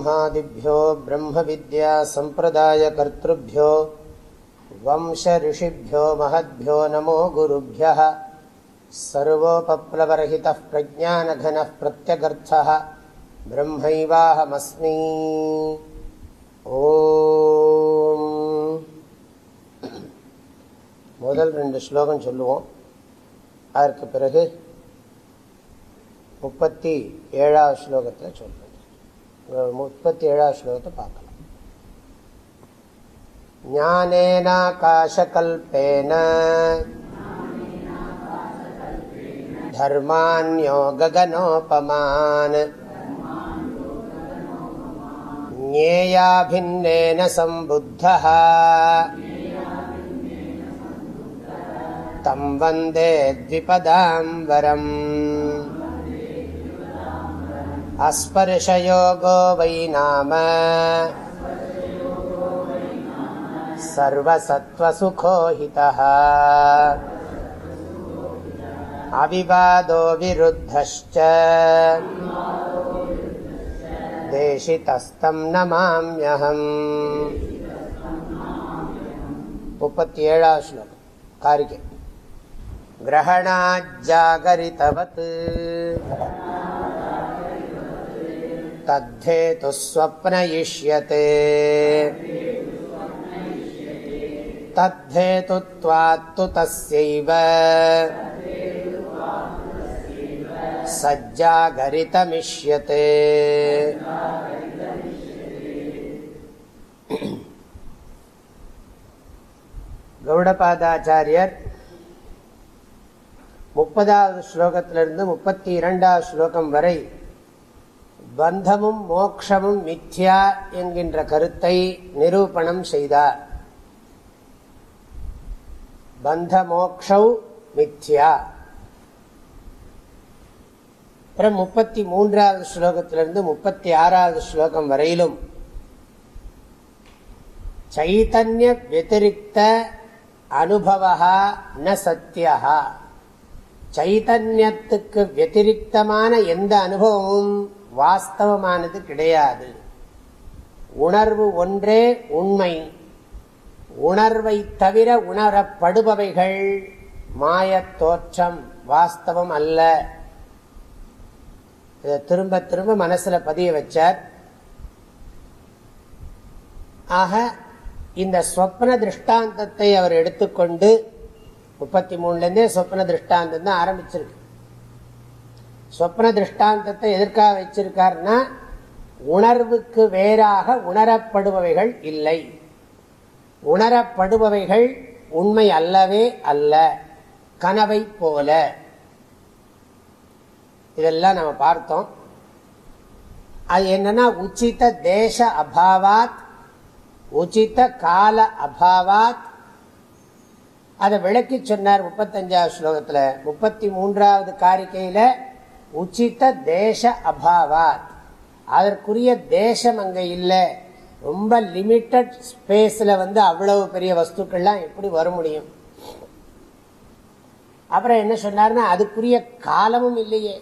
ब्रह्मादिभ्यो ब्रह्मविद्यासम्प्रदायकर्तृभ्यो वंशऋषिभ्यो महद्भ्यो नमो गुरुभ्यः सर्वोपप्लवरहितः प्रज्ञानघनः प्रत्यगर्थः ब्रह्मैवाहमस्मि ஓம் முதல் ரெண்டு ஸ்லோகம் சொல்லுவோம் அதற்கு பிறகு முப்பத்தி ஏழாவது ஸ்லோகத்தில் சொல்றேன் முப்பத்தி ஏழாவது ஸ்லோகத்தை பார்க்கலாம் ஞானேனாகாசகல்பேன धर्मान्यो गगनोपमान् ज्ञेया भिन्नेन सम्बुद्धः तं वन्दे द्विपदाम्बरम् अस्पर्शयोगो वै नाम सर्वसत्त्वसुखो हितः अविवादो विरुद्धश्च देशितस्तं नमाम्यहम् मुपति एळा श्लोकं कारिके ग्रहणाज्जागरितवत् கிரகணாஜாகரித்தவத் तद्धेतुस्वप्नयिष्यते तद्धेतुत्वात्तु तस्यैव सज्जागरितमिष्यते கௌடபாதாச்சாரியர் முப்பதாவது ஸ்லோகத்திலிருந்து முப்பத்தி இரண்டாவது ஸ்லோகம் வரை பந்தமும் மோக்ஷமும் மித்யா என்கின்ற கருத்தை நிரூபணம் செய்தார். பந்த மோக்ஷௌ மித்யா. அப்புறம் முப்பத்தி மூன்றாவது ஸ்லோகத்திலிருந்து முப்பத்தி ஆறாவது ஸ்லோகம் வரையிலும் சைத்தன்ய வத்திரிக்த அனுபவா ந சத்தியா சைத்தன்யத்துக்கு வத்திரிக்தமான எந்த அனுபவமும் வாஸ்தவமானது கிடையாது. உணர்வு ஒன்றே உண்மை. உணர்வை தவிர உணரப்படுபவைகள் மாயத் தோற்றம் வாஸ்தவம் அல்ல. இதை திரும்ப திரும்ப மனசுல பதிய வச்சார். ஆக இந்த சொப்ன திருஷ்டாந்தத்தை அவர் எடுத்துக்கொண்டு முப்பத்தி மூணுலேருந்தே சொப்ன திருஷ்டாந்தம் தான் ஆரம்பிச்சிருக்கு. சொப்ன திருஷ்டாந்தத்தை எதற்காக வச்சிருக்காருன்னா உணர்வுக்கு வேறாக உணரப்படுபவைகள் இல்லை. உணரப்படுபவைகள் உண்மை அல்லவே அல்ல கனவை போல. இதெல்லாம் நம்ம பார்த்தோம். அது என்னன்னா உச்சித தேச அபாவாத் உச்சித கால அபாவாத். அதை விளக்கி சொன்னார் முப்பத்தஞ்சாவது ஸ்லோகத்தில் முப்பத்தி மூன்றாவது காரிக்கையில் உச்சித தேச அபாவாத். அதற்குரிய தேசம் அங்கே இல்லை. ரொம்ப லிமிட்டட் ஸ்பேஸில் வந்து அவ்வளவு பெரிய வஸ்துக்கள்லாம் எப்படி வர முடியும்? அப்புறம் என்ன சொன்னார்னா அதுக்குரிய காலமும் இல்லையே.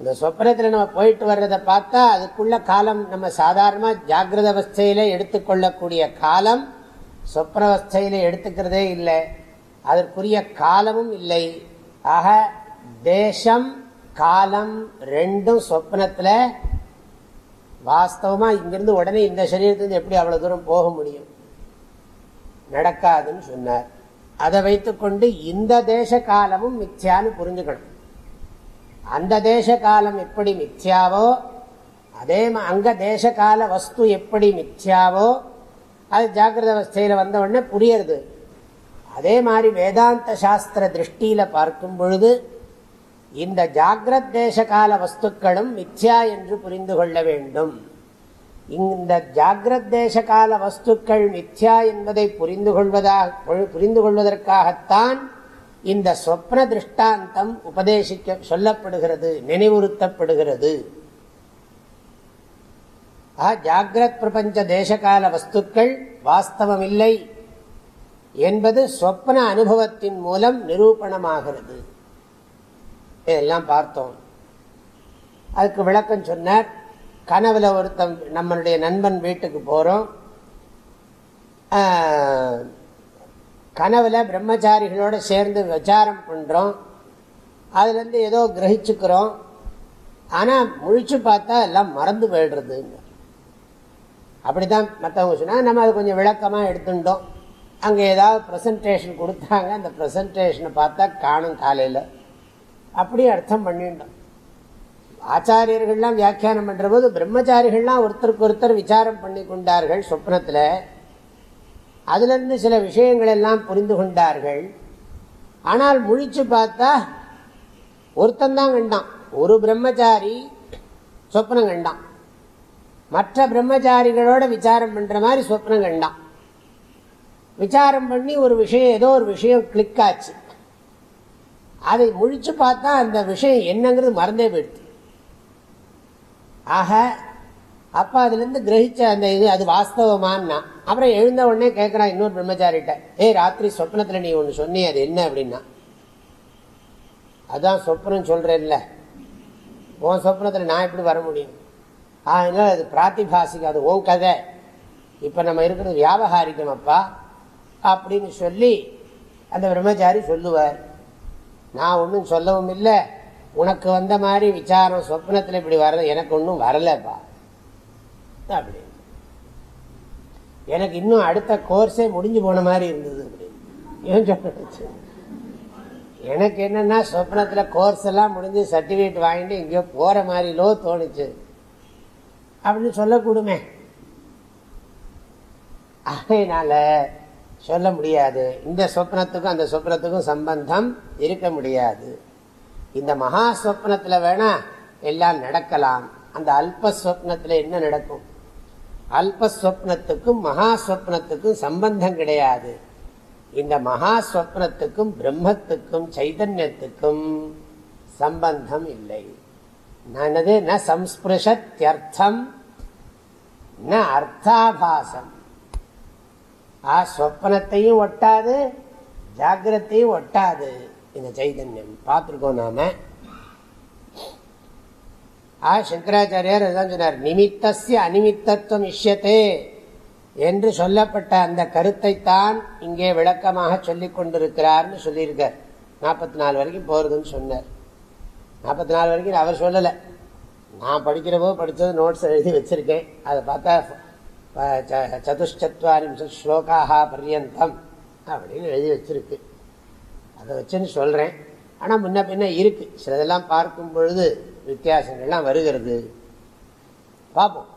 இந்த சொப்னத்தில் நம்ம போயிட்டு வர்றதை பார்த்தா அதுக்குள்ள காலம் நம்ம சாதாரணமாக ஜாகிரத அவஸ்தையில் எடுத்துக்கொள்ளக்கூடிய காலம் சொப்னவஸ்தையில எடுத்துக்கிறதே இல்லை. அதற்குரிய காலமும் இல்லை. ஆக தேசம் காலம் ரெண்டும் சொப்னத்தில் வாஸ்தவமாக இங்கிருந்து உடனே இந்த சரீரத்திலிருந்து எப்படி அவ்வளோ தூரம் போக முடியும்? நடக்காதுன்னு சொன்னார். அதை வைத்துக்கொண்டு இந்த தேச காலமும் மித்யான்னு புரிஞ்சுக்கணும். அந்த தேச காலம் எப்படி மித்யாவோ அதே அங்க தேச கால வஸ்து எப்படி மித்யாவோ அது ஜாகிரத அவஸ்தையில் வந்த உடனே புரியுறது. அதே மாதிரி வேதாந்த சாஸ்திர திருஷ்டியில் பார்க்கும் பொழுது இந்த ஜாகிரத் தேச கால வஸ்துக்களும் மித்யா என்று புரிந்து கொள்ள வேண்டும். இந்த ஜாகிரத் தேச கால வஸ்துக்கள் மித்யா என்பதை புரிந்து கொள்வதாக புரிந்து கொள்வதற்காகத்தான் இந்த சொப்ன திருஷ்டாந்தம் உபதேசிக்க சொல்லப்படுகிறது நினைவுறுத்தப்படுகிறது. ஜாகிரத் பிரபஞ்ச தேசகால வஸ்துக்கள் வாஸ்தவமில்லை என்பது சொப்ன அனுபவத்தின் மூலம் நிரூபணமாகிறது. இதெல்லாம் பார்த்தோம். அதுக்கு விளக்கம் சொன்னார் கனவுல ஒருத்தன் நம்மளுடைய நண்பன் வீட்டுக்கு போறோம். கனவுல பிரம்மச்சாரிகளோட சேர்ந்து விசாரம் பண்றோம். அதுல இருந்து ஏதோ கிரகிச்சுக்கிறோம். ஆனா முழிச்சு பார்த்தா எல்லாம் மறந்து போயிடுறது. அப்படிதான் மற்றவங்க சொன்னா நம்ம அதை கொஞ்சம் விளக்கமா எடுத்துட்டோம். அங்க ஏதாவது ப்ரெசன்டேஷன் கொடுத்தாங்க. அந்த ப்ரெசன்டேஷனை பார்த்தா காணும் காலையில. அப்படி அர்த்தம் பண்ணிட்டோம் ஆச்சாரியர்கள்லாம் வியாக்கியானம் பண்ற போது பிரம்மச்சாரிகள்லாம் ஒருத்தருக்கு ஒருத்தர் விசாரம் பண்ணி கொண்டார்கள் சொப்னத்தில். அதுலேருந்து சில விஷயங்கள் எல்லாம் புரிந்து கொண்டார்கள். ஆனால் முழிச்சு பார்த்தா ஒருத்தன் தான் கண்டான். ஒரு பிரம்மச்சாரி சொப்னம் கண்டான். மற்ற பிரம்மச்சாரிகளோட விசாரம் பண்ணுற மாதிரி சொப்னம் கண்டான். விசாரம் பண்ணி ஒரு விஷயம் ஏதோ ஒரு விஷயம் கிளிக் ஆச்சு. அதை ஒழிச்சு பார்த்தா அந்த விஷயம் என்னங்கிறது மறந்தே போயிடுது. ஆக அப்ப அதுலேருந்து கிரகிச்ச அந்த இது அது வாஸ்தவமானா அப்புறம் எழுந்த உடனே கேட்கறான் இன்னொரு பிரம்மச்சாரிகிட்ட ஏ ராத்திரி சொப்னத்தில் நீ ஒன்று சொன்னி அது என்ன? அப்படின்னா அதான் சொப்னம் சொல்றேன்ல. உன் சொப்னத்தில் நான் எப்படி வர முடியும்? அதனால அது பிராத்திபாசிக்கு அது ஓ கதை. இப்போ நம்ம இருக்கிறது வியாபகாரிக்கம் அப்பா அப்படின்னு சொல்லி அந்த பிரம்மச்சாரி சொல்லுவார். நான் ஒன்றும் சொல்லவும் இல்லை. உனக்கு வந்த மாதிரி விசாரம் சொப்னத்தில் இப்படி வர எனக்கு ஒன்றும் வரலப்பா. அப்படி. எனக்கு இன்னும் அடுத்த கோர்ஸே முடிஞ்சு போன மாதிரி இருந்தது அப்படின்னு எனக்கு என்னன்னா சொப்னத்தில் கோர்ஸ் எல்லாம் முடிஞ்சு சர்டிஃபிகேட் வாங்கிட்டு எங்கேயோ போற மாதிரிலோ தோணுச்சு. அப்படின்னு சொல்லக்கூடுமே. அதனால சொல்ல முடியாது. இந்த சொப்னத்துக்கும் அந்த சொப்னத்துக்கும் சம்பந்தம் இருக்க முடியாது. இந்த மகா சொப்னத்தில் வேணா எல்லாம் நடக்கலாம். அந்த அல்பஸ்வப்னத்தில் என்ன நடக்கும்? அல்பஸ்வப்னத்துக்கும் மகா சொப்னத்துக்கும் சம்பந்தம் கிடையாது. இந்த மகா சொப்னத்துக்கும் பிரம்மத்துக்கும் சைதன்யத்துக்கும் சம்பந்தம் இல்லை. நனது ந சம்ஸ்பிருஷத்தியர்த்தம் ந அர்த்தாபாசம். ஆ சொப்பனத்தையும் ஒட்டாது ஜாகிரத்தையும் ஒட்டாது. இந்த சைதன்யம். பார்த்துருக்கோம் நாம. ஆ சங்கராச்சாரியார் சொன்னார் நிமித்தசிய அனிமித்தத்துவம் இஷ்யத்தே என்று சொல்லப்பட்ட அந்த கருத்தை தான் இங்கே விளக்கமாக சொல்லிக் கொண்டிருக்கிறார்னு சொல்லியிருக்கார். நாற்பத்தி நாலு வரைக்கும் போறதுன்னு சொன்னார். நாற்பத்தி நாலு வரைக்கும் அவர் சொல்லலை. நான் படிக்கிறப்போ படித்தது நோட்ஸ் எழுதி வச்சிருக்கேன். அதை பார்த்தா சதுஷ்சத்வாரிம்ச ஸ்லோகாக பர்யந்தம் அப்படின்னு எழுதி வச்சிருக்கு. அதை வச்சுன்னு சொல்கிறேன் ஆனால் முன்ன பின்ன இருக்குது சிலதெல்லாம் பார்க்கும் பொழுது வித்தியாசங்கள்லாம் வருகிறது. பார்ப்போம்.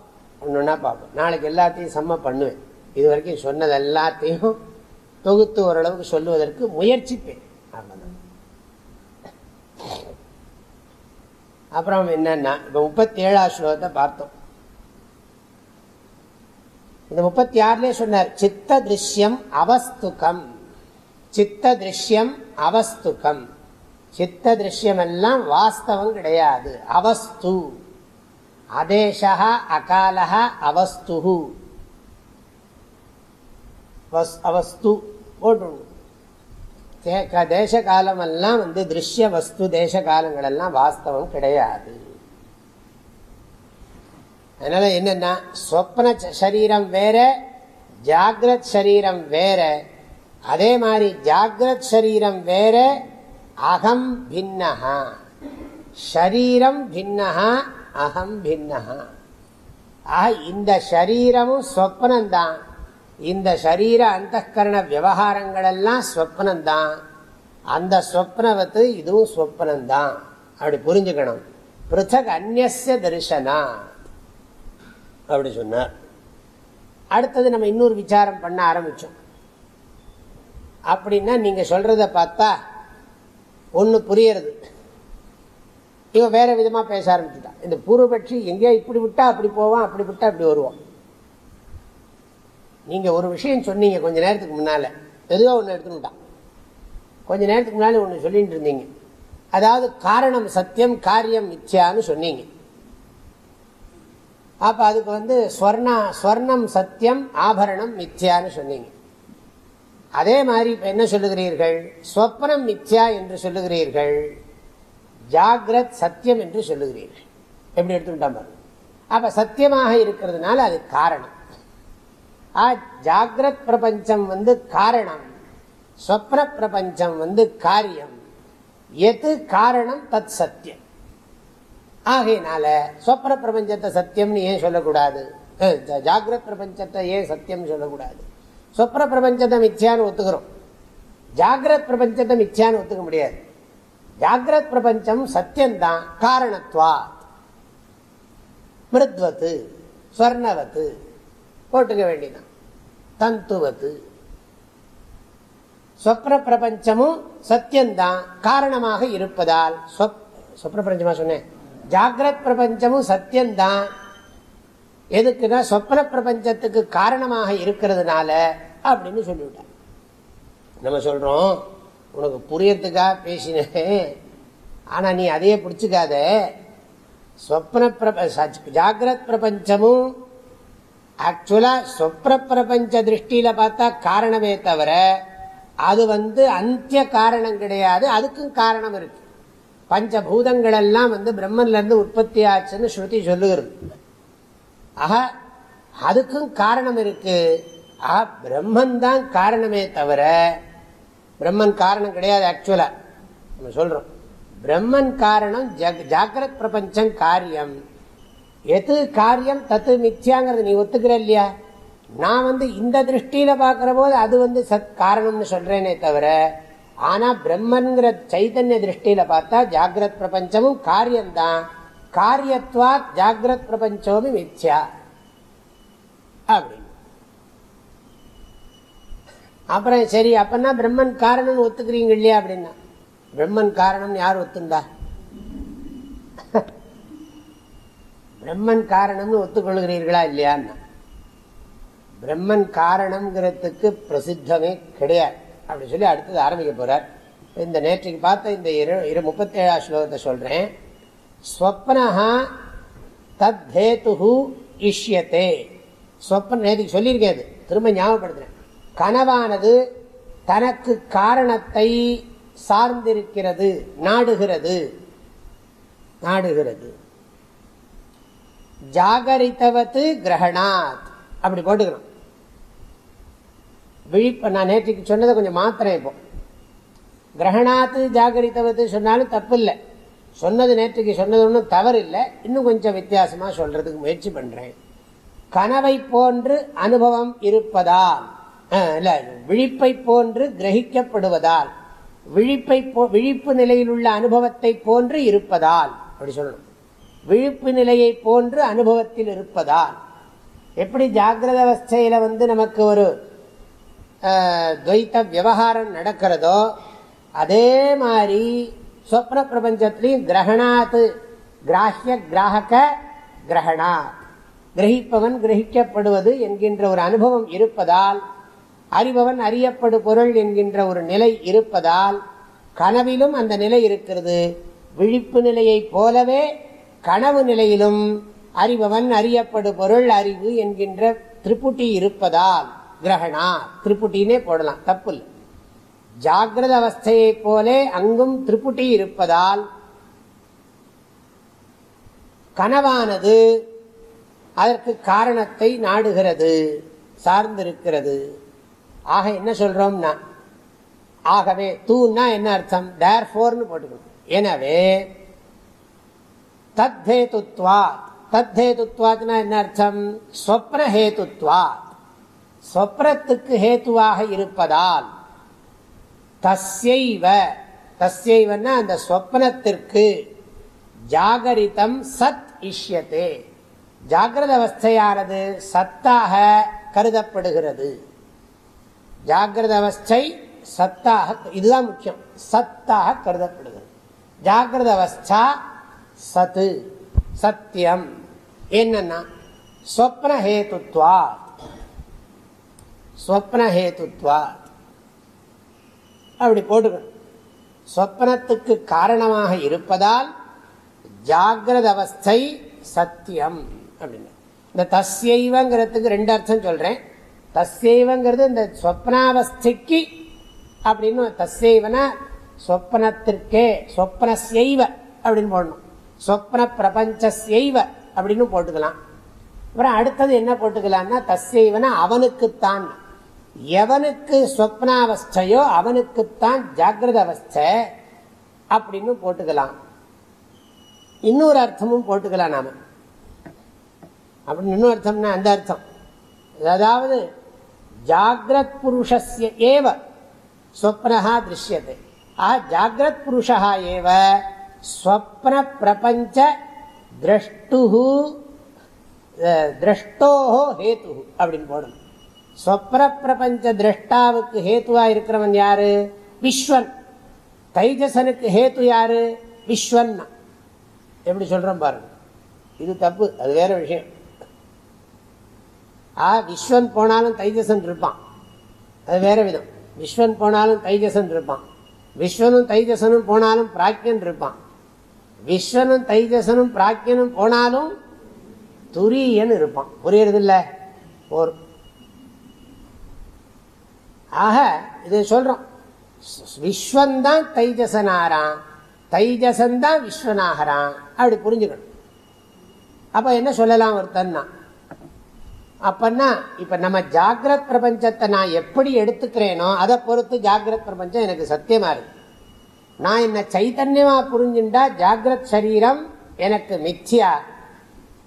ஒன்றுன்னா பார்ப்போம். நாளைக்கு எல்லாத்தையும் செம்ம பண்ணுவேன். இது வரைக்கும் சொன்னது எல்லாத்தையும் தொகுத்து ஓரளவுக்கு சொல்லுவதற்கு முயற்சிப்பேன். அவ்வளோதான் அப்புறம் என்னன்னா இப்போ முப்பத்தி ஏழாம் ஸ்லோகத்தை பார்த்தோம். இந்த முப்பத்தி ஆறுலயே சொன்னார் சித்த திருஷ்யம் அவஸ்துகம். சித்த திருஷ்யம் அவஸ்துகம். சித்த திருஷ்யம் எல்லாம் வாஸ்தவம் கிடையாது. அவஸ்து. அதேஷா அகாலக அவஸ்து அவஸ்து போட்டு தேச காலம் எல்லாம் வந்து திருஷ்ய வஸ்து தேச காலங்கள் எல்லாம் வாஸ்தவம் கிடையாது. அதனால என்னன்னா சொப்ன சரீரம் வேற ஜாகிரத் சரீரம் வேற. அதே மாதிரி ஜாகிரத் சரீரம் வேற அகம் பின்னஹா. ஷரீரம் பின்னஹா அகம் பின்னஹா. ஆக இந்த சரீரமும் சொப்னம்தான் இந்த சரீர அந்த கரண விவகாரங்கள் எல்லாம் ஸ்வப்னம்தான் அந்த சொப்னவத்து இதுவும் சொப்னந்தான் அப்படி புரிஞ்சுக்கணும். பிருத்தக் அந்நிய தரிசனா. அப்படி சொன்னார் அடுத்தது நம்ம இன்னொரு விசாரம் பண்ண ஆரம்பிச்சோம். அப்படின்னா நீங்க சொல்றத பார்த்தா ஒன்று புரியறது. இவன் வேற விதமா பேச ஆரம்பிச்சுட்டான் இந்த பூர்வபட்சி எங்கேயா இப்படி விட்டா அப்படி போவான் அப்படி விட்டா அப்படி வருவான். நீங்க ஒரு விஷயம் சொன்னீங்க கொஞ்ச நேரத்துக்கு முன்னால. எதுவோ ஒன்று எடுத்துக்கிட்டான் கொஞ்ச நேரத்துக்கு முன்னாலே ஒன்று சொல்லிட்டு இருந்தீங்க. அதாவது காரணம் சத்தியம் காரியம் மித்யான்னு சொன்னீங்க. அப்ப அதுக்கு வந்து ஸ்வர்ணா ஸ்வர்ணம் சத்தியம் ஆபரணம் மித்யான்னு சொன்னீங்க. அதே மாதிரி இப்ப என்ன சொல்லுகிறீர்கள்? ஸ்வப்னம் மித்யா என்று சொல்லுகிறீர்கள். ஜாகிரத் சத்தியம் என்று சொல்லுகிறீர்கள். எப்படி எடுத்துக்கிட்டா பாருங்க அப்ப சத்தியமாக இருக்கிறதுனால அது காரணம். ஜாகிரத் பிரபஞ்சம் வந்து காரணம். ஸ்வப்ன பிரபஞ்சம் வந்து காரியம். எது காரணம்? தத் சத்தியம் ஆகையினால சொப்ர பிரபஞ்சத்தை சத்தியம்னு ஏன் சொல்லக்கூடாது? ஜாகிரத் பிரபஞ்சத்தை ஏன் சத்தியம் சொல்லக்கூடாது? சொப்ன பிரபஞ்சத்தை மிச்சியான்னு ஒத்துக்கிறோம். ஜாகிரத் பிரபஞ்சத்தை மிச்சியான்னு ஒத்துக்க முடியாது. ஜாகிரத் பிரபஞ்சம் சத்தியம்தான் காரணத்வா மிருத்வத்து ஸ்வர்ணவத்து போட்டுக்க வேண்டிதான் தந்துவத்து. சொப்ன பிரபஞ்சமும் சத்தியம்தான் காரணமாக இருப்பதால் சொப்ன பிரபஞ்சமா சொன்னேன்? ஜாகிரத் பிரபஞ்சமும் சத்தியம்தான். எதுக்குன்னா சொப்ன பிரபஞ்சத்துக்கு காரணமாக இருக்கிறதுனால அப்படின்னு சொல்லிவிட்டார். நம்ம சொல்றோம் உனக்கு புரியறதுக்காக பேசினேன் ஆனால் நீ அதையே பிடிச்சிக்காத. சொப்ன ஜாகிரத் பிரபஞ்சமும் ஆக்சுவலாக சொப்ன பிரபஞ்ச திருஷ்டியில் பார்த்தா காரணமே தவிர அது வந்து அந்திய காரணம் கிடையாது அதுக்கும் காரணம் இருக்கு. பஞ்சபூதங்கள் எல்லாம் வந்து பிரம்மன்லேருந்து உற்பத்தி ஆச்சுன்னு ஸ்ருதி சொல்லுகிறது. ஆக அதுக்கும் காரணம் இருக்கு. ஆக பிரம்மன் தான் காரணமே தவிர பிரம்மன் காரணம் கிடையாது ஆக்சுவலா நம்ம சொல்றோம். பிரம்மன் காரணம் ஜாக்கிரத் பிரபஞ்சம் காரியம். எது காரியம் தத்து மித்தியாங்கிறது நீ ஒத்துக்கிற இல்லையா? நான் வந்து இந்த திருஷ்டியில பாக்குற போது அது வந்து சத் காரணம்னு சொல்றேனே தவிர ஆனா பிரம்மன்கிற சைதன்ய திருஷ்டியில பார்த்தா ஜாகிரத் பிரபஞ்சமும் காரியம்தான். காரியத்வா ஜாகிரத் பிரபஞ்சோமி மித்யா. அப்படின்னு. அப்புறம் சரி அப்பன்னா பிரம்மன் காரணம் ஒத்துக்கிறீங்க இல்லையா அப்படின்னா? பிரம்மன் காரணம் யார் ஒத்துண்டா? பிரம்மன் காரணம்னு ஒத்துக்கொள்கிறீர்களா இல்லையான்னா? பிரம்மன் காரணம்ங்கிறதுக்கு பிரசித்தமே கிடையாது. அப்படி சொல்லி அடுத்தது ஆரம்பிக்க போகிறார் இந்த நேற்றுக்கு பார்த்த இந்த இரு இரு முப்பத்தேழா ஸ்லோகத்தை சொல்றேன். ஸ்வப்னஹா தத்தேத்து இஷ்யத்தே ஸ்வப்ன நேற்றுக்கு சொல்லியிருக்கேன் திரும்ப ஞாபகப்படுத்துகிறேன் கனவானது தனக்கு காரணத்தை சார்ந்திருக்கிறது நாடுகிறது. நாடுகிறது. ஜாகரித்தவத்து கிரகணாத். அப்படி போட்டுக்கணும். விழிப்பு நான் நேற்றுக்கு சொன்னதை கொஞ்சம் மாத்திரேன் இப்போ. கிரகணாத்து ஜாகரித்தவத்து சொன்னாலும் தப்பு இல்லை சொன்னது நேற்றுக்கு சொன்னது ஒன்றும் தவறு இல்லை இன்னும் கொஞ்சம் வித்தியாசமாக சொல்றதுக்கு முயற்சி பண்றேன். கனவை போன்று அனுபவம் இருப்பதால் இல்லை விழிப்பை போன்று கிரகிக்கப்படுவதால் விழிப்பை விழிப்பு நிலையில் உள்ள அனுபவத்தை போன்று இருப்பதால் அப்படி சொல்லணும். விழிப்பு நிலையை போன்று அனுபவத்தில் இருப்பதால். எப்படி ஜாகிரத அவஸ்தையில வந்து நமக்கு ஒரு துவைத்த விவகாரம் நடக்கிறதோ அதே மாதிரி சொப்ன பிரபஞ்சத்திலையும் கிரகணாத்து கிராஹ்ய கிராகக கிரகணா கிரகிப்பவன் கிரகிக்கப்படுவது என்கின்ற ஒரு அனுபவம் இருப்பதால் அறிபவன் அறியப்படு பொருள் என்கின்ற ஒரு நிலை இருப்பதால் கனவிலும் அந்த நிலை இருக்கிறது. விழிப்பு நிலையை போலவே கனவு நிலையிலும் அறிபவன் அறியப்படு பொருள் அறிவு என்கின்ற திரிபுட்டி இருப்பதால் கிரகணா திரிபுட்டினே போடலாம் தப்பு இல்லை ஜாகிரத அவஸ்தையை போலே அங்கும் திரிபுட்டி இருப்பதால் கனவானது அதற்கு காரணத்தை நாடுகிறது சார்ந்திருக்கிறது. ஆக என்ன சொல்றோம்னா ஆகவே தூன்னா என்ன அர்த்தம்? டேர் போர்னு போட்டுக்கணும். எனவே தத்ஹேதுத்வாத் தத்ஹேதுத்வாத்னா என்ன அர்த்தம்? ஸ்வப்ன ஹேதுத்வாத் ஸ்வப்னத்துக்கு ஹேத்துவாக இருப்பதால் தஸ்யைவ தஸ்யைவன்னா அந்த ஸ்வப்னத்திற்கு ஜாகரிதம் சத் இஷ்யத்தே ஜாகிரத அவஸ்தையானது சத்தாக கருதப்படுகிறது. ஜாகிரத அவஸ்தை சத்தாக இதுதான் முக்கியம். சத்தாக கருதப்படுகிறது. ஜாகிரத அவஸ்தா சத்து சத்தியம். என்னன்னா ஸ்வப்னஹேத்துவா ஸ்வப்னஹேத்துவா அப்படி போட்டுக்கணும். ஸ்வப்னத்துக்கு காரணமாக இருப்பதால் ஜாகிரத அவஸ்தை சத்தியம் அப்படின்னு. இந்த தஸ்யைவங்கிறதுக்கு ரெண்டு அர்த்தம் சொல்றேன். தஸ்யைவங்கிறது இந்த ஸ்வப்னாவஸ்தைக்கு அப்படின்னு தஸ்யைவனா சொப்னத்திற்கே ஸ்வப்னஸ்யைவ அப்படின்னு போடணும். சொப்ன பிரபஞ்சஸ்யைவ அப்படின்னு போட்டுக்கலாம். அப்புறம் அடுத்தது என்ன போட்டுக்கலாம்னா தஸ்யவன அவனுக்குத்தான். எவனுக்கு ஸ்வப்னாவஸ்தையோ அவனுக்குத்தான் ஜாகிரத அவஸ்தை அப்படின்னு போட்டுக்கலாம். இன்னொரு அர்த்தமும் போட்டுக்கலாம் நாம. அப்படின்னு இன்னொரு அர்த்தம்னா அந்த அர்த்தம். அதாவது ஜாகிரத் புருஷஸ்ய ஏவ ஸ்வப்னஹா திருஷ்யத்தை ஆஹ் ஜாகிரத் புருஷா ஏவ ஸ்வப்ன பிரபஞ்ச திரஷ்டு திரஷ்டோஹோ ஹேத்து அப்படின்னு போடணும். ஸ்வப்ன பிரபஞ்ச திரஷ்டாவுக்கு ஹேத்துவா இருக்கிறவன் யாரு? விஸ்வன். தைஜசனுக்கு ஹேத்து யாரு? விஸ்வன் எப்படி சொல்றோம் பாருங்க. இது தப்பு அது வேற விஷயம். ஆ விஸ்வன் போனாலும் தைஜசன் இருப்பான். அது வேற விதம். விஸ்வன் போனாலும் தைஜசன் இருப்பான். விஸ்வனும் தைஜசனும் போனாலும் பிராக்கியன் இருப்பான். விஸ்வனும் தைஜசனும் பிராக்கியனும் போனாலும் துரியன் இருப்பான். புரியறது ஒரு ஆக இது சொல்றோம். விஸ்வந்தான் தைஜசனாரான் தைஜசந்தான் தான் அப்படி புரிஞ்சுக்கணும். அப்ப என்ன சொல்லலாம் ஒருத்தன்னா? அப்பன்னா இப்ப நம்ம ஜாகிரத் பிரபஞ்சத்தை நான் எப்படி எடுத்துக்கிறேனோ அதை பொறுத்து ஜாகிரத் பிரபஞ்சம் எனக்கு சத்தியமா இருக்கு. நான் என்ன சைத்தன்யமா புரிஞ்சுட்டா ஜாகிரத் சரீரம் எனக்கு மிச்சியா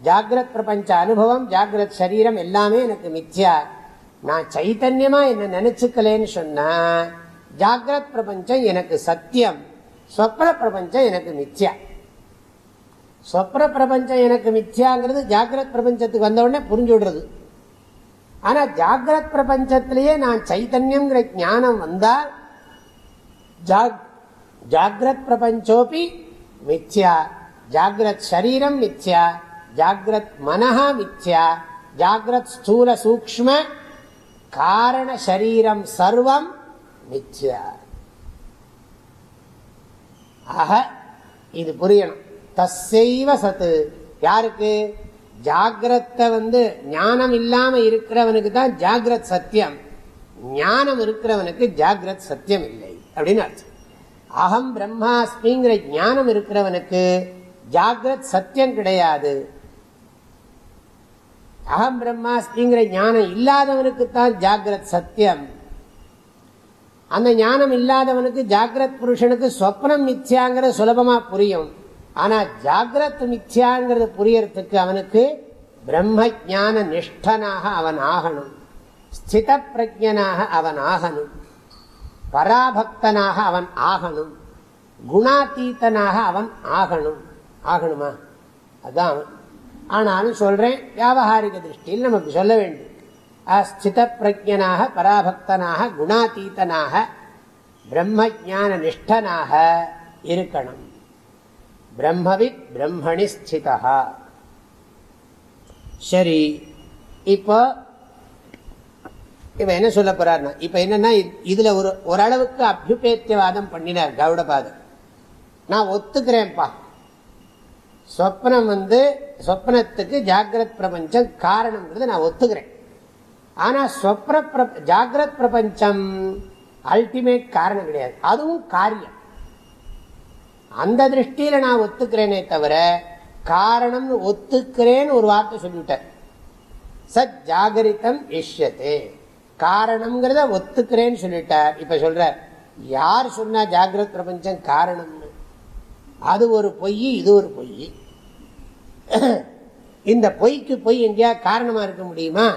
ஜாகிரத் பிரபஞ்ச அனுபவம் ஜாகிரத் சரீரம் எல்லாமே எனக்கு மிச்சியா நான் சைத்தன்யமா என்ன நினைச்சுக்கலேன்னு சொன்னா ஜாகிரத் பிரபஞ்சம் எனக்கு சத்தியம் சொப்ன பிரபஞ்சம் எனக்கு மித்யா. சொப்ன பிரபஞ்சம் எனக்கு மித்யாங்கிறது ஜாகிரத் பிரபஞ்சத்துக்கு வந்த உடனே புரிஞ்சு விடுறது ஆனா ஜாகிரத் பிரபஞ்சத்திலேயே நான் சைத்தன்யம்ங்கிற ஞானம் வந்தால் ஜாகிரத் பிரபஞ்சோபி மித்யா ஜாகிரத் சரீரம் மித்யா ஜாகிரத் மனஹா மித்யா ஜாகிரத் ஸ்தூல சூக்ம காரண சரீரம் சர்வம் மித்யா. ஆக இது புரியணும். தசைவ சத்து. யாருக்கு? ஜாகிரத்தை வந்து ஞானம் இல்லாம இருக்கிறவனுக்கு தான் ஜாகிரத் சத்தியம். ஞானம் இருக்கிறவனுக்கு ஜாகிரத் சத்தியம் இல்லை அப்படின்னு அர்த்தம். அகம் பிரம்மாஸ்மிங்கிற ஞானம் இருக்கிறவனுக்கு ஜாகிரத் சத்தியம் கிடையாது. அகம் பிரம்மாஸ்மிங்கிற ஞானம் இல்லாதவனுக்கு தான் ஜாகிரத் சத்தியம். அந்த ஞானம் இல்லாதவனுக்கு ஜாகிரத் புருஷனுக்கு சொப்னம் மித்யாங்கிறது சுலபமாக புரியும். ஆனால் ஜாகிரத் மித்யாங்கிறது புரியறதுக்கு அவனுக்கு பிரம்ம ஜான நிஷ்டனாக அவன் ஆகணும். ஸ்தித பிரஜனாக அவன் ஆகணும். பராபக்தனாக அவன் ஆகணும். குணாதீத்தனாக அவன் ஆகணும். ஆகணுமா? அதான் ஆனாலும் சொல்றேன் வியாபகாரிக திருஷ்டியில் நமக்கு சொல்ல வேண்டும். அஸ்தித பிரஜனாக பராபக்தனாக குணாதீத்தனாக பிரம்ம ஜான நிஷ்டனாக இருக்கணும். பிரம்மவித் பிரம்மணி ஸ்திதா சரி இப்போ இப்ப என்ன சொல்ல போறாருன்னா இப்ப என்னன்னா இதுல ஒரு ஓரளவுக்கு அபியுபேத்தியவாதம் பண்ணினார் கௌடபாதம் நான் ஒத்துக்கிறேன்ப்பா. சொப்னம் வந்து சொப்னத்துக்கு ஜாகிரத் பிரபஞ்சம் காரணம்ன்றது நான் ஒத்துக்கிறேன். ஆனால் சொப்ன ஜாகிரத் பிரபஞ்சம் அல்டிமேட் காரணம் கிடையாது. அதுவும் காரியம். அந்த திருஷ்டியில நான் ஒத்துக்கிறேனே தவிர காரணம் ஒத்துக்கிறேன்னு ஒரு வார்த்தை சொல்லிவிட்டேன் சத் ஜாகரித்தம் இஷ்யத்தே காரணம்ங்கிறத ஒத்துக்கிறேன்னு சொல்லிட்டார். இப்ப சொல்ற யார் சொன்னா ஜாகிரத் பிரபஞ்சம் காரணம்? அது ஒரு பொய் இது ஒரு பொய். இந்த பொய்க்கு பொய் எங்கேயா காரணமா இருக்க முடியுமா?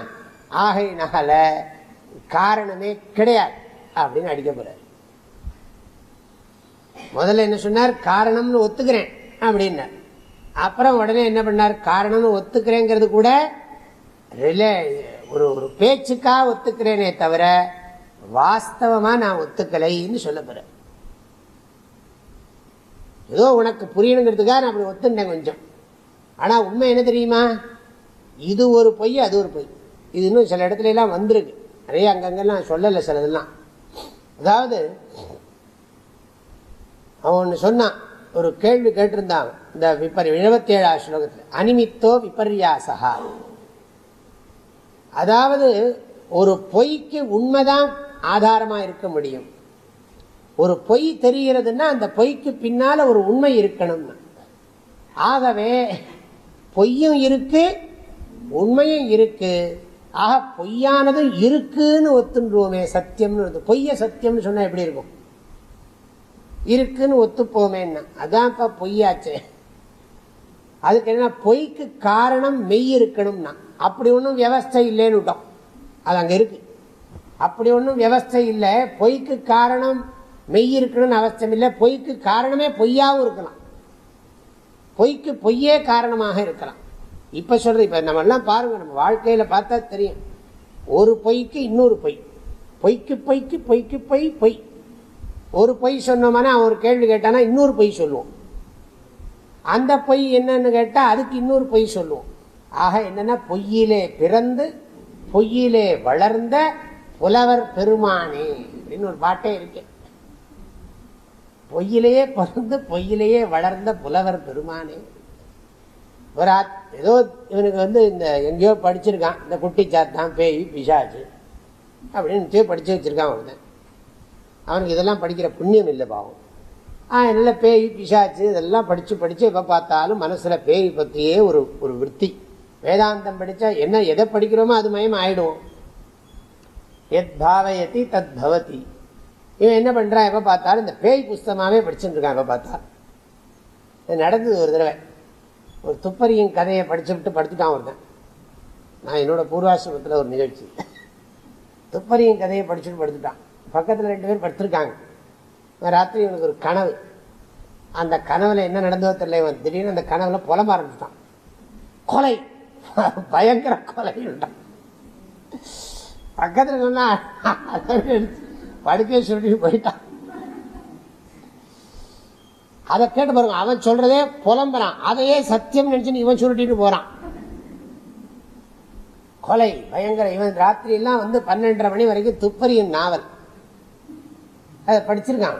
ஆகையினால காரணமே கிடையாது அப்படின்னு அடிக்க போறார். முதல்ல என்ன சொன்னார்? காரணம்னு ஒத்துக்கிறேன் அப்படின்னார். அப்புறம் உடனே என்ன பண்ணார்? காரணம்னு ஒத்துக்கிறேங்கிறது கூட ரிலே ஒரு ஒரு பேச்சுக்கா ஒத்துக்கிறேனே தவிர வாஸ்தவமா நான் ஒத்துக்கலைன்னு சொல்ல போறேன் ஏதோ உனக்கு புரியணுங்கிறதுக்காக நான் அப்படி ஒத்துட்டேன் கொஞ்சம். ஆனா உண்மை என்ன தெரியுமா? இது ஒரு பொய் அது ஒரு பொய். இது இன்னும் சில இடத்துல எல்லாம் வந்திருக்கு. நிறைய அங்கங்கெல்லாம் சொல்லலை சிலதெல்லாம். அதாவது அவன் ஒன்று சொன்னான். ஒரு கேள்வி கேட்டிருந்தான். இந்த விபரி எழுபத்தி ஏழாம் ஸ்லோகத்தில். அனிமித்தோ விபர்யாசா அதாவது ஒரு பொய்க்கு உண்மைதான் ஆதாரமா இருக்க முடியும். ஒரு பொய் தெரிகிறதுன்னா அந்த பொய்க்கு பின்னால ஒரு உண்மை இருக்கணும்னா ஆகவே பொய்யும் இருக்கு உண்மையும் இருக்கு. ஆக பொய்யானதும் இருக்குன்னு ஒத்துன்றோமே சத்தியம்னு பொய்ய சத்தியம்னு சொன்னா எப்படி இருக்கும்? இருக்குன்னு ஒத்துப்போமேன்னா. அதான் இப்ப பொய்யாச்சே. அதுக்கு என்ன பொய்க்கு காரணம் மெய் இருக்கணும்னா. அப்படி ஒன்றும் வியவஸ்தை இல்லைன்னு விட்டோம். அது அங்க இருக்கு. அப்படி ஒன்றும் வியவஸ்தை இல்லை. பொய்க்கு காரணம் மெய் இருக்கணும்னு அவசியம் இல்லை. பொய்க்கு காரணமே பொய்யாவும் இருக்கலாம். பொய்க்கு பொய்யே காரணமாக இருக்கலாம். இப்ப சொல்றது இப்ப நம்ம எல்லாம் பாருங்க நம்ம வாழ்க்கையில பார்த்தா தெரியும். ஒரு பொய்க்கு இன்னொரு பொய். பொய்க்கு பொய்க்கு பொய்க்கு பொய் பொய். ஒரு பொய் சொன்னோம்னா அவன் ஒரு கேள்வி கேட்டானா இன்னொரு பொய் சொல்லுவோம் அந்த பொய் என்னன்னு கேட்டா அதுக்கு இன்னொரு பொய் சொல்லுவோம் ஆக என்னன்னா பொய்யிலே பிறந்து பொய்யிலே வளர்ந்த புலவர் பெருமானே. அப்படின்னு ஒரு பாட்டே இருக்கேன் பொய்யிலேயே பிறந்து பொய்யிலேயே வளர்ந்த புலவர் பெருமானே. ஒரு ஏதோ இவனுக்கு வந்து இந்த எங்கேயோ படிச்சிருக்கான் இந்த குட்டி சாத்தான் பேய் பிசாச்சு அப்படின்னு படித்து வச்சுருக்கான் அவன் அவனுக்கு இதெல்லாம் படிக்கிற புண்ணியம் இல்லை பாவம். என்ன பேய் பிசாச்சு இதெல்லாம் படித்து படித்து எப்போ பார்த்தாலும் மனசில் பேய் பற்றியே ஒரு ஒரு விற்பி வேதாந்தம் படித்தா என்ன எதை படிக்கிறோமோ அது மயம் ஆயிடுவோம் எத் பாவயத்தி தத் பவதி. இவன் என்ன பண்ணுறான் எப்போ பார்த்தாலும் இந்த பேய் புஸ்தமாகவே படிச்சுட்டு இருக்கான் எப்ப பார்த்தாலும். இது நடந்தது ஒரு தடவை. ஒரு துப்பறியும் கதையை படிச்சுவிட்டு படுத்துட்டான் ஒருத்தன். நான் என்னோட பூர்வாசிரமத்தில் ஒரு நிகழ்ச்சி. துப்பறியும் கதையை படிச்சுட்டு படுத்துட்டான். பக்கத்தில் ரெண்டு பேர் படுத்திருக்காங்க. ராத்திரி இவனுக்கு ஒரு கனவு. அந்த கனவில் என்ன நடந்ததோ தெரியல. இவன் திடீர்னு அந்த கனவில் புலம்ப ஆரம்பிச்சிட்டான் கொலை. பயங்கர கொலை பக்கத்தில் சொன்னா படுக்கையை சுருட்டி போயிட்டான். அதை கேட்டு பாருங்க அவன் சொல்றதே புலம்புறான். அதையே சத்தியம் நினைச்சு இவன் சுருட்டிட்டு போறான். கொலை பயங்கர. இவன் ராத்திரி எல்லாம் வந்து பன்னெண்டரை மணி வரைக்கும் துப்பறியும் நாவல். அதை படிச்சிருக்கான்.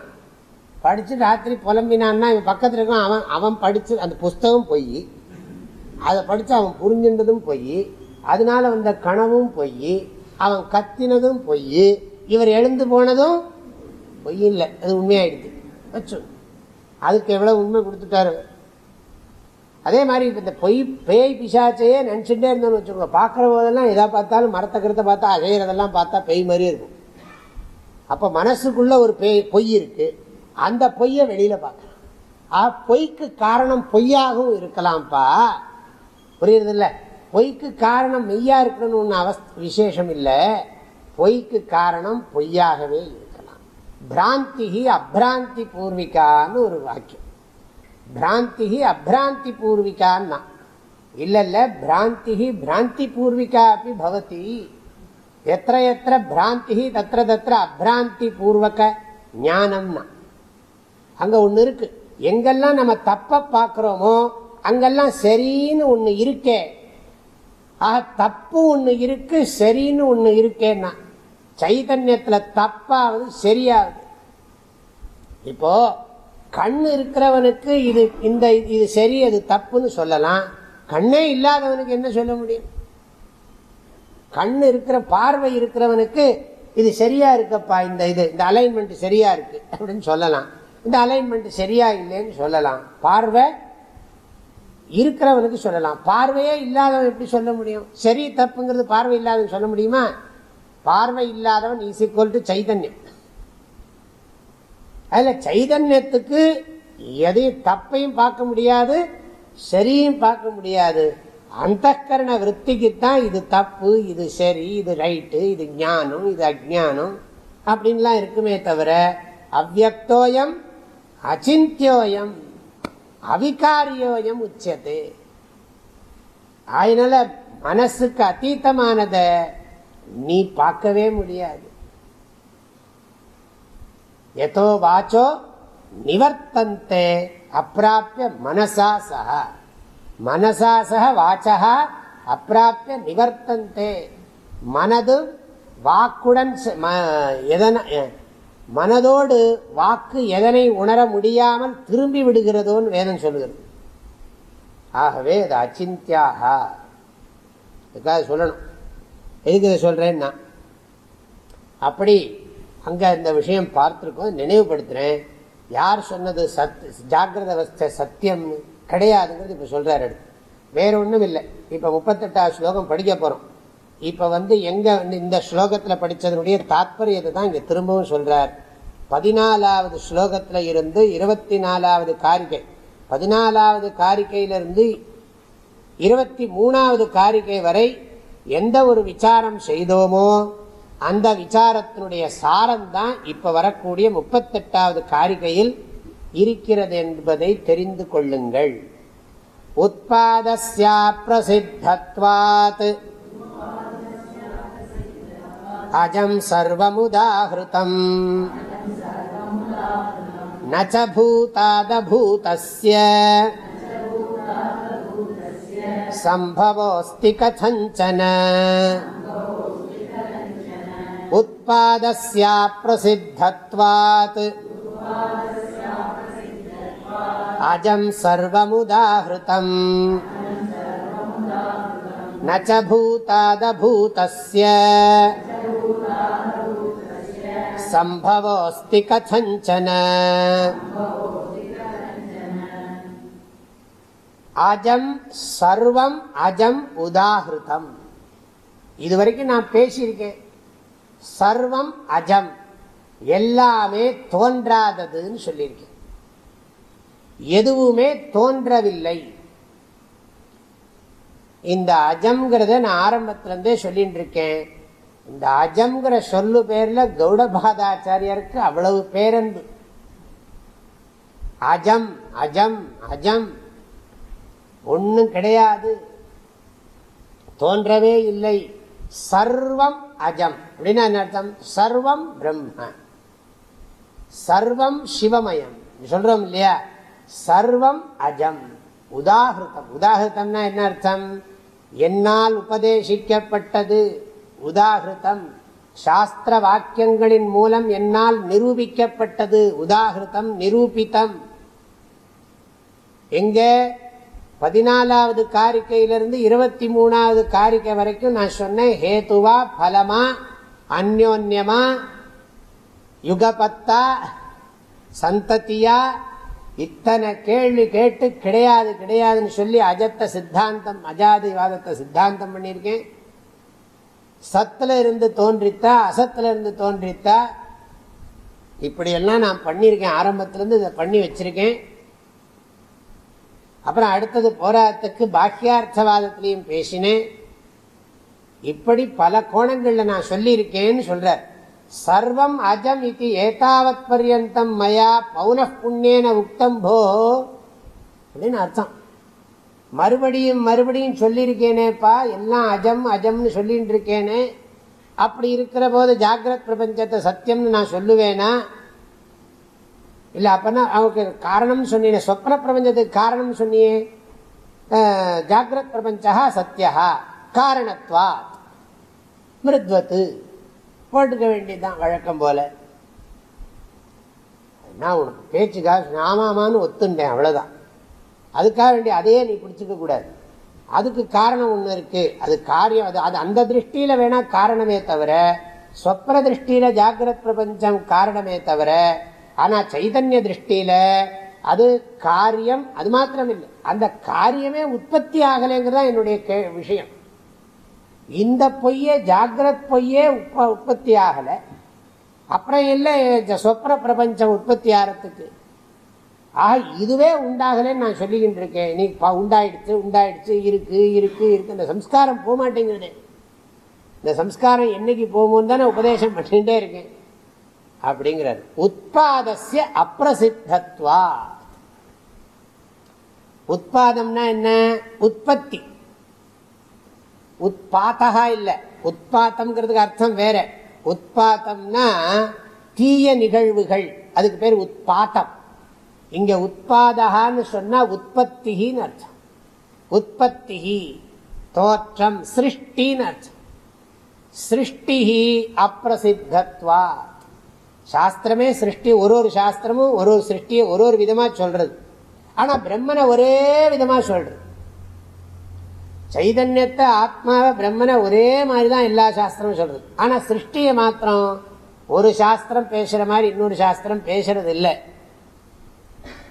படிச்சு ராத்திரி புலம்பினான்னா இவன் பக்கத்தில் இருக்கான். அவன் அவன் படிச்சு அந்த புஸ்தகம் போய் அதை படிச்சு அவன் புரிஞ்சின்றதும் போய் அதனால வந்த கனவும் போய் அவன் கத்தினதும் போய் இவர் எழுந்து போனதும் பொய் இல்லை. அது உண்மையாயிடுது. வச்சு. அதுக்கு எவ்வளவு உண்மை கொடுத்துட்டாரு அதே மாதிரி இப்போ இந்த பொய் பேய் பிசாச்சையே நினச்சிட்டே இருந்தோம்னு வச்சுக்கோங்க. பார்க்குற போதெல்லாம் எதா பார்த்தாலும் மரத்தை கருத்தை பார்த்தா அழையிறதெல்லாம் பார்த்தா பேய் மாதிரி இருக்கும். அப்போ மனசுக்குள்ள ஒரு பொய் இருக்கு. அந்த பொய்யை வெளியில் பார்க்கலாம். பொய்க்கு காரணம் பொய்யாகவும் இருக்கலாம்ப்பா. புரியுறதில்ல? பொய்க்கு காரணம் மெய்யா இருக்கணும்னு அவஸ் விசேஷம் இல்லை. பொய்க்கு காரணம் பொய்யாகவே இருக்கலாம். பிராந்தி அப்ராந்தி பூர்விகான்னு ஒரு வாக்கியம். பிராந்தி அப்ராந்தி பூர்விகான்னா இல்ல இல்ல பிராந்தி பிராந்தி பூர்விகா அப்படி பவதி. எத்த எத்த பிராந்தி தத்திர தத்திர அப்ராந்தி பூர்வக ஞானம்னா. அங்க ஒண்ணு இருக்கு. எங்கெல்லாம் நம்ம தப்ப பாக்குறோமோ அங்கெல்லாம் சரின்னு ஒண்ணு இருக்கே ஆ தப்பு ஒன்று இருக்கு சரின்னு ஒன்று இருக்கேன்னா சைதன்யத்தில் தப்பாவது சரியாகுது இப்போ கண் இருக்கிறவனுக்கு இது இந்த இது சரி அது தப்புன்னு சொல்லலாம். கண்ணே இல்லாதவனுக்கு என்ன சொல்ல முடியும்? கண் இருக்கிற பார்வை இருக்கிறவனுக்கு இது சரியா இருக்கப்பா இந்த இது இந்த அலைன்மெண்ட் சரியா இருக்கு அப்படின்னு சொல்லலாம். இந்த அலைன்மெண்ட் சரியா இல்லைன்னு சொல்லலாம். பார்வை இருக்கிறவனுக்கு சொல்லலாம். பார்வையே இல்லாதவன் எப்படி சொல்ல முடியும்? சரி தப்புங்கிறது பார்வை இல்லாதவன் சொல்ல முடியுமா? பார்வை இல்லாதவன் இஸ் ஈக்குவல் டு சைதன்யம். அதில் சைதன்யத்துக்கு எதையும் தப்பையும் பார்க்க முடியாது சரியும் பார்க்க முடியாது. அந்த கரண விற்பிக்குத்தான் இது தப்பு இது சரி இது ரைட்டு இது ஞானம் இது அஜானம் அப்படின்லாம் இருக்குமே தவிர அவ்வக்தோயம் அச்சிந்தியோயம் அவிகாரியோயம் உச்சது. அதனால மனசுக்கு அத்தீத்தமானத நீ பார்க்கவே முடியாது. எதோ வாச்சோ நிவர்த்தந்தே அப்பிராப்பிய மனசா சக மனசா சக வாச்சா அப்பிராப்பிய நிவர்த்தந்தே. மனது வாக்குடன் மனதோடு வாக்கு எதனை உணர முடியாமல் திரும்பி விடுகிறதோன்னு வேதம் சொல்லுகிறது ஆகவே அது அச்சிந்தியாக. சொல்லணும். எதுக்கு இதை சொல்கிறேன்னா அப்படி அங்கே இந்த விஷயம் பார்த்துருக்கோம் நினைவுபடுத்துகிறேன் யார் சொன்னது சத் ஜாகிரத அவஸ்தை சத்தியம் கிடையாதுங்கிறது இப்போ சொல்கிறார் அடுத்து. வேற ஒன்றும் இல்லை. இப்போ முப்பத்தெட்டாவது ஸ்லோகம் படிக்க போகிறோம் இப்போ வந்து எங்க இந்த ஸ்லோகத்தில் படிச்சதனுடைய தாற்பயத்தை தான் இங்கே திரும்பவும் சொல்றார். பதினாலாவது ஸ்லோகத்தில் இருந்து இருபத்தி நாலாவது காரிகை. பதினாலாவது காரிக்கையிலிருந்து இருபத்தி மூணாவது காரிகை வரை எந்த ஒரு விசாரம் செய்தோமோ அந்த விசாரத்தினுடைய சாரம் தான் இப்ப வரக்கூடிய முப்பத்தெட்டாவது காரிகையில் இருக்கிறது என்பதை தெரிந்து கொள்ளுங்கள். உற்பத்தியா பிரசித்தத்வாத். அஜம் சர்வமுதாகிருதம் न च भूतादभूतस्य सम्भवोऽस्ति कथञ्चन उत्पादस्याप्रसिद्धत्वात् अजं सर्वमुदाहृतम् न च भूतादभूतस्य सम्भवोऽस्ति कथञ्चन அஜம் சர்வம் அஜம் உதாகிருதம் இதுவரைக்கும் நான் பேசியிருக்கேன் சர்வம் அஜம் எல்லாமே தோன்றாததுன்னு சொல்லியிருக்கேன் எதுவுமே தோன்றவில்லை இந்த அஜம்ங்கிறத நான் ஆரம்பத்திலிருந்தே சொல்லிட்டு இருக்கேன் இந்த அஜம்ங்கிற சொல்லு பேர்ல கௌடபாதாச்சாரியருக்கு அவ்வளவு பேரன்பு. அஜம் அஜம் அஜம். ஒன்னும் கிடையாது. தோன்றவே இல்லை. சர்வம் அஜம். அப்படின்னா என்ன அர்த்தம்? சர்வம் பிரம்ம. சர்வம் சிவமயம். சொல்றோம் இல்லையா? சர்வம் அஜம். உதாகிருத்தம். உதாகிருத்தம்னா என்ன அர்த்தம்? என்னால் உபதேசிக்கப்பட்டது. உதாகிருத்தம். சாஸ்திர வாக்கியங்களின் மூலம் என்னால் நிரூபிக்கப்பட்டது உதாகிருத்தம் நிரூபித்தம். எங்க? பதினாலாவது காரிக்கையிலிருந்து இருபத்தி மூணாவது காரிக்கை வரைக்கும் நான் சொன்னேன். ஹேத்துவா பலமா அந்யோன்யமா யுகபத்தா சந்ததியா இத்தனை கேள்வி கேட்டு கிடையாது கிடையாதுன்னு சொல்லி அஜத்த சித்தாந்தம் அஜாதிவாதத்தை சித்தாந்தம் பண்ணியிருக்கேன். சத்துல இருந்து தோன்றித்தா அசத்துல இருந்து தோன்றித்தா இப்படியெல்லாம் நான் பண்ணியிருக்கேன். ஆரம்பத்திலேருந்து இதை பண்ணி வச்சிருக்கேன். அப்புறம் அடுத்தது போராட்டத்துக்கு பாக்கியார்த்தவாதத்திலையும் பேசினேன். இப்படி பல கோணங்களில் நான் சொல்லியிருக்கேன்னு சொல்றார். சர்வம் அஜம் இது ஏதாவத் பர்யந்தம் மயா பௌன புண்ணேன உக்தம் போ அப்படின்னு அர்த்தம். மறுபடியும் மறுபடியும் சொல்லியிருக்கேனேப்பா எல்லாம் அஜம் அஜம்னு சொல்லிட்டு இருக்கேனே அப்படி இருக்கிற போது ஜாகிரத் பிரபஞ்சத்தை சத்தியம்னு நான் சொல்லுவேனா? இல்லை அப்போனா அவனுக்கு காரணம் சொன்னீங்க சொப்ன பிரபஞ்சத்துக்கு காரணம் சொன்னியே. ஜாகிரத் பிரபஞ்சா சத்தியா காரணத்வா. மிருத்வத்து. போட்டுக்க வேண்டியதுதான் வழக்கம் போல. நான் உனக்கு பேச்சுக்காக ஆமாமான்னு ஒத்துண்டேன் அவ்வளோதான் அதுக்காக வேண்டிய அதையே நீ பிடிச்சிக்க கூடாது. அதுக்கு காரணம் ஒன்று இருக்கு. அது காரியம் அது அது அந்த திருஷ்டியில வேணா காரணமே தவிர சொப்ன திருஷ்டியில ஜாகிரத் பிரபஞ்சம் காரணமே தவிர ஆனா சைதன்ய திருஷ்டியில அது காரியம் அது மாத்திரம் இல்லை அந்த காரியமே உற்பத்தி ஆகலைங்கிறதா என்னுடைய விஷயம். இந்த பொய்யே ஜாகிரத் பொய்யே உற்பத்தி ஆகலை. அப்புறம் இல்லை சொப்ன பிரபஞ்சம் உற்பத்தி ஆகிறதுக்கு ஆக இதுவே உண்டாகலன்னு நான் சொல்லிக்கிட்டு இருக்கேன் நீ உண்டாயிடுச்சு உண்டாயிடுச்சு இருக்கு இருக்கு இருக்கு. இந்த சம்ஸ்காரம் போக மாட்டேங்குது இந்த சம்ஸ்காரம் என்னைக்கு போகும்னு தானே உபதேசம் பண்ணிகிட்டே இருக்கேன். அப்படிங்கிறார். உற்பாதசிய அப்பிரசித்தத்வா உற்பாதம்னா என்ன? உற்பத்தி. உற்பாத்தகா இல்லை. உற்பாத்தம்ங்கிறதுக்கு அர்த்தம் வேற. உற்பாத்தம்னா தீய நிகழ்வுகள். அதுக்கு பேர் உற்பாத்தம் இங்க உற்பத்தகான்னு சொன்னா உற்பத்தின்னு அர்த்தம். உற்பத்தி தோற்றம் சிருஷ்டின்னு அர்த்தம். சிருஷ்டி அப்பிரசித்தத்வா சாஸ்திரமே சிருஷ்டி ஒரு ஒரு சாஸ்திரமும் ஒரு ஒரு சிருஷ்டியை ஒரு ஒரு விதமா சொல்றது. ஆனா பிரம்மனை ஒரே விதமா சொல்றது. சைதன்யத்தை ஆத்மாவை பிரம்மனை ஒரே மாதிரி தான் எல்லா சாஸ்திரமும் சொல்றது. ஆனா சிருஷ்டியை மாத்திரம் ஒரு சாஸ்திரம் பேசுற மாதிரி இன்னொரு சாஸ்திரம் பேசுறது இல்லை.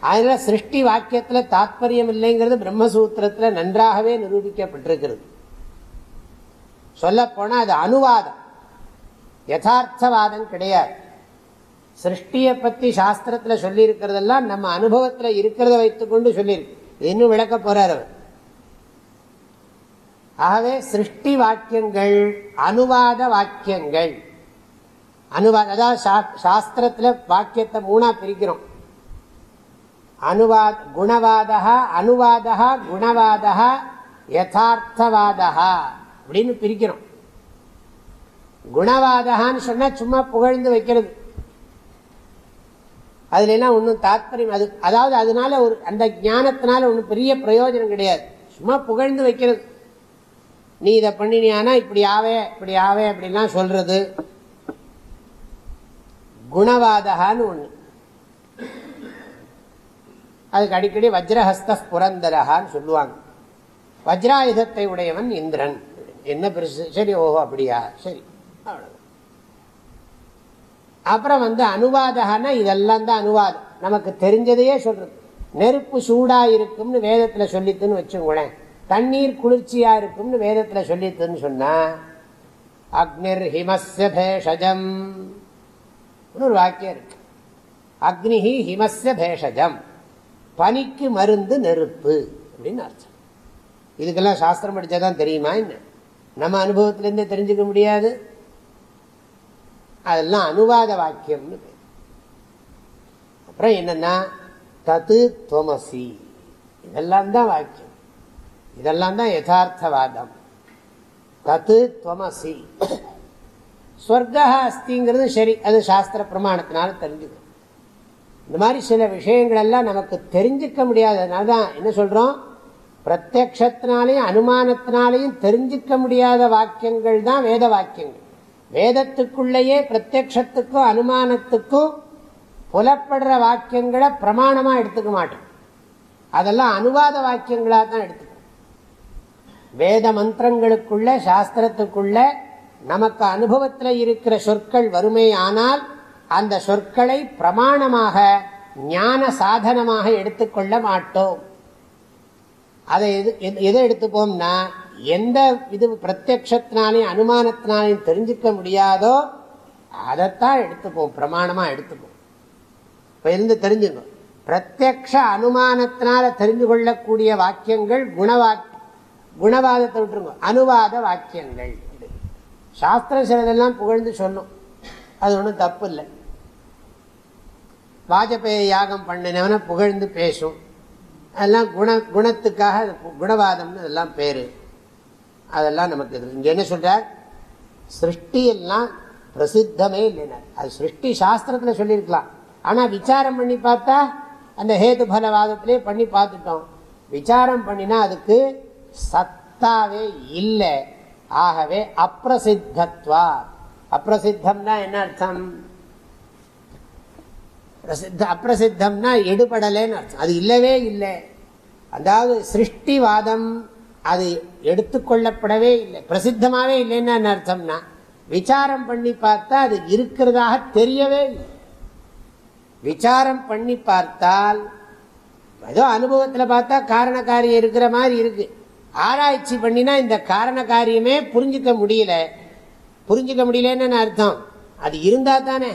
அதனால சிருஷ்டி வாக்கியத்துல தாத்பரியம் இல்லைங்கிறது பிரம்மசூத்திரத்துல நன்றாகவே நிரூபிக்கப்பட்டிருக்கிறது. சொல்ல போனா அது அனுவாதம் யதார்த்தவாதம் கிடையாது. சிருஷ்டியை பத்தி சாஸ்திரத்துல சொல்லி இருக்கிறதெல்லாம் நம்ம அனுபவத்துல இருக்கிறத வைத்துக்கொண்டு சொல்லியிருக்கு. இன்னும் விளக்க போறார் அவர். ஆகவே சிருஷ்டி வாக்கியங்கள் அனுவாத வாக்கியங்கள். அனுவாத அதாவது சாஸ்திரத்துல வாக்கியத்தை மூணா பிரிக்கிறோம். அனுவாத குணவாதா அனுவாதா குணவாதா யதார்த்தவாதா அப்படின்னு பிரிக்கிறோம். குணவாதகான்னு சொன்னா சும்மா புகழ்ந்து வைக்கிறது. அதுல எல்லாம் ஒன்றும் தாத்பரியம் அது அதாவது அதனால ஒரு அந்த ஞானத்தினால ஒன்றும் பெரிய பிரயோஜனம் கிடையாது. சும்மா புகழ்ந்து வைக்கிறது. நீ இதை பண்ணினியானா இப்படி ஆவே இப்படி ஆவே அப்படின்லாம் சொல்றது. குணவாதகான்னு ஒண்ணு. அதுக்கு அடிக்கடி வஜ்ரஹஸ்த புரந்தரஹான்னு சொல்லுவாங்க. வஜ்ராயுதத்தை உடையவன் இந்திரன். என்ன பெருசு? சரி ஓஹோ அப்படியா? சரி அவ்வளவு அப்புறம் வந்து அனுவாதகன்னா இதெல்லாம் தான் அனுவாதம். நமக்கு தெரிஞ்சதையே சொல்றது. நெருப்பு சூடா இருக்கும்னு வேதத்துல சொல்லித்துன்னு வச்சுங்களேன் தண்ணீர் குளிர்ச்சியா இருக்கும்னு வேதத்துல சொல்லித்துன்னு சொன்னா அக்னிர் ஹிமஸ்ய பேஷஜம். ஒரு வாக்கியம் இருக்கு. அக்னிஹி ஹிமஸ்ய பேஷஜம். பனிக்கு மருந்து நெருப்பு அப்படின்னு அர்த்தம். இதுக்கெல்லாம் சாஸ்திரம் படித்தாதான் தெரியுமா என்ன? நம்ம அனுபவத்திலேருந்தே தெரிஞ்சுக்க முடியாது. அதெல்லாம் அனுவாத வாக்கியம்னு அப்புறம் என்னன்னா தத்து துவமசி. இதெல்லாம் தான் வாக்கியம். இதெல்லாம் தான் யதார்த்தவாதம். தத்து துவமசி. ஸ்வர்கா அஸ்திங்கிறது சரி அது சாஸ்திர பிரமாணத்தினால தெரிஞ்சுக்கணும். இந்த மாதிரி சில விஷயங்கள் எல்லாம் நமக்கு தெரிஞ்சுக்க முடியாததுனால தான் என்ன சொல்றோம்? பிரத்யக்ஷத்தினாலையும் அனுமானத்தினாலையும் தெரிஞ்சுக்க முடியாத வாக்கியங்கள் தான் வேத வாக்கியங்கள். வேதத்துக்குள்ளேயே பிரத்யக்ஷத்துக்கும் அனுமானத்துக்கும் புலப்படுற வாக்கியங்களை பிரமாணமா எடுத்துக்க மாட்டோம். அதெல்லாம் அனுவாத வாக்கியங்களாக தான் எடுத்துக்கணும் வேத மந்திரங்களுக்குள்ள சாஸ்திரத்துக்குள்ள நமக்கு அனுபவத்தில் இருக்கிற சொற்கள் வறுமை ஆனால் அந்த சொற்களை பிரமாணமாக ஞான சாதனமாக எடுத்துக்கொள்ள மாட்டோம். அதை எதை எடுத்துப்போம்னா எந்த இது பிரத்யத்தினாலையும் அனுமானத்தினாலையும் தெரிஞ்சுக்க முடியாதோ அதைத்தான் எடுத்துப்போம் பிரமாணமா எடுத்துப்போம். இப்ப இருந்து தெரிஞ்சுங்க. பிரத்யக்ஷ அனுமானத்தினால தெரிந்து கொள்ளக்கூடிய வாக்கியங்கள் குணவா குணவாதத்தை விட்டுருங்க. அனுவாத வாக்கியங்கள் சாஸ்திரம் சிலதெல்லாம் புகழ்ந்து சொல்லும் அது ஒன்றும் தப்பு இல்லை. வாஜபேய யாகம் பண்ணினவனை புகழ்ந்து பேசும். அதெல்லாம் குண குணத்துக்காக குணவாதம்னு அதெல்லாம் பேர். அதெல்லாம் நமக்கு இங்கே என்ன சொல்கிறார் சிருஷ்டி எல்லாம் பிரசித்தமே இல்லைனா அது சிருஷ்டி சாஸ்திரத்தில் சொல்லியிருக்கலாம். ஆனால் விசாரம் பண்ணி பார்த்தா அந்த ஹேது பலவாதத்திலே பண்ணி பார்த்துட்டோம். விசாரம் பண்ணினா அதுக்கு சத்தாவே இல்லை. ஆகவே அப்பிரசித்தத்வா. அப்பிரசித்தம்னா என்ன அர்த்தம்? பிரசித்த அப்பிரசித்தம்னா எடுபடலைன்னு அர்த்தம். அது இல்லவே இல்லை. அதாவது சிருஷ்டிவாதம் அது எடுத்துக்கொள்ளப்படவே இல்லை. பிரசித்தமாகவே இல்லைன்னு அர்த்தம்னா விசாரம் பண்ணி பார்த்தா அது இருக்கிறதாக தெரியவே இல்லை. விசாரம் பண்ணி பார்த்தால் ஏதோ அனுபவத்தில் பார்த்தா காரண காரியம் இருக்கிற மாதிரி இருக்கு. ஆராய்ச்சி பண்ணினா இந்த காரண காரியமே புரிஞ்சுக்க முடியல. புரிஞ்சுக்க முடியலன்னு அர்த்தம்? அது இருந்தா தானே.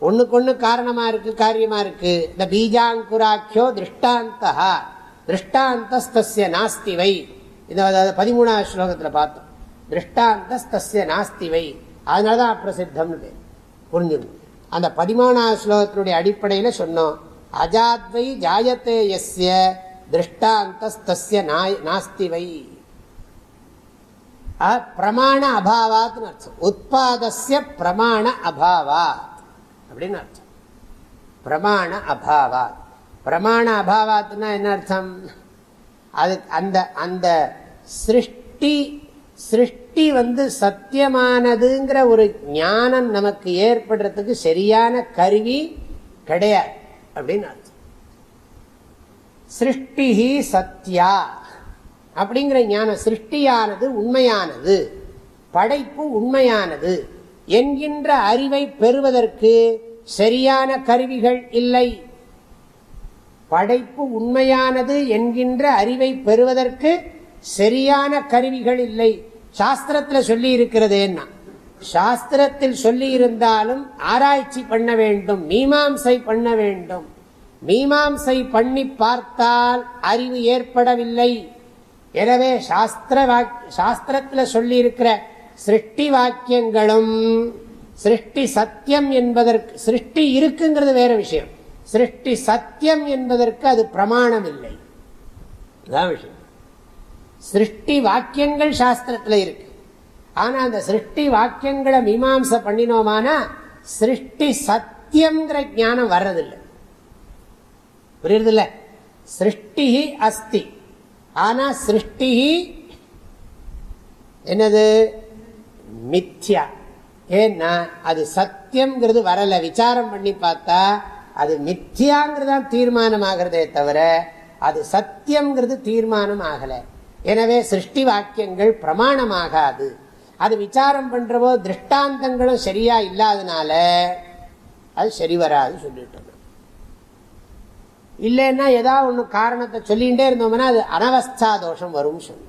ஒன்றுக்கு ஒன்று காரணமாக இருக்கு காரியமாக இருக்கு. இந்த பீஜாங்குராக்கியோ திருஷ்டாந்தா திருஷ்டாந்தஸ்திய நாஸ்தி வை. இந்த பதிமூணாவது ஸ்லோகத்தில் பார்த்தோம். திருஷ்டாந்தஸ்திய நாஸ்தி வை. அதனாலதான் அப்பிரசித்தம்னு பேர். புரிஞ்சுக்கணும் அந்த பதிமூணாவது ஸ்லோகத்தினுடைய அடிப்படையில் சொன்னோம். அஜாத்வை ஜாயத்தே எஸ்ய திருஷ்டாந்தஸ்திய நாஸ்தி வை. பிரமாண அபாவாத் அர்த்தம். உற்பாதசிய பிரமாண அபாவா. அப்படின்னு அர்த்தம். பிரமாண அபாவாத். பிரமாண அபாவாத்னா என்ன அர்த்தம்? அது அந்த அந்த சிருஷ்டி சிருஷ்டி வந்து சத்தியமானதுங்கிற ஒரு ஞானம் நமக்கு ஏற்படுறதுக்கு சரியான கருவி கிடையாது அப்படின்னு அர்த்தம். சிருஷ்டி சத்யா அப்படிங்கிற ஞானம் சிருஷ்டியானது உண்மையானது படைப்பு உண்மையானது என்கின்ற அறிவை பெறுவதற்கு சரியான கருவிகள் இல்லை. படைப்பு உண்மையானது என்கின்ற அறிவை பெறுவதற்கு சரியான கருவிகள் இல்லை. சாஸ்திரத்தில் சொல்லி இருக்கிறதேன்னா சாஸ்திரத்தில் சொல்லி இருந்தாலும் ஆராய்ச்சி பண்ண வேண்டும் மீமாம்சை பண்ண வேண்டும். மீமாம்சை பண்ணி பார்த்தால் அறிவு ஏற்படவில்லை. எனவே சாஸ்திர சாஸ்திரத்தில் சொல்லி இருக்கிற சிருஷ்டி வாக்கியங்களும் சிருஷ்டி சத்தியம் என்பதற்கு சிருஷ்டி இருக்குங்கிறது வேற விஷயம். சிருஷ்டி சத்தியம் என்பதற்கு அது பிரமாணம் இல்லை விஷயம். சிருஷ்டி வாக்கியங்கள் சாஸ்திரத்தில் இருக்கு. ஆனா அந்த சிருஷ்டி வாக்கியங்களை மீமாம்ச பண்ணினோமானா சிருஷ்டி சத்தியம்ங்கிற ஞானம் வர்றதில்லை. புரியுறதில்ல? சிருஷ்டி அஸ்தி. ஆனா சிருஷ்டி என்னது? மித்யா. ஏன்னா அது சத்தியம்ங்கிறது வரல. விசாரம் பண்ணி பார்த்தா அது மித்தியாங்கிறதான் தீர்மானம் ஆகிறதே தவிர அது சத்தியம்ங்கிறது தீர்மானம் ஆகல. எனவே சிருஷ்டி வாக்கியங்கள் பிரமாணமாகாது. அது விசாரம் பண்றவோ திருஷ்டாந்தங்களும் சரியா இல்லாதனால அது சரி வராது சொல்லிட்டு இல்லைன்னா ஏதாவது ஒன்று காரணத்தை சொல்லிகிட்டே இருந்தோம்னா அது அனவஸ்தா தோஷம் வரும்னு சொல்லு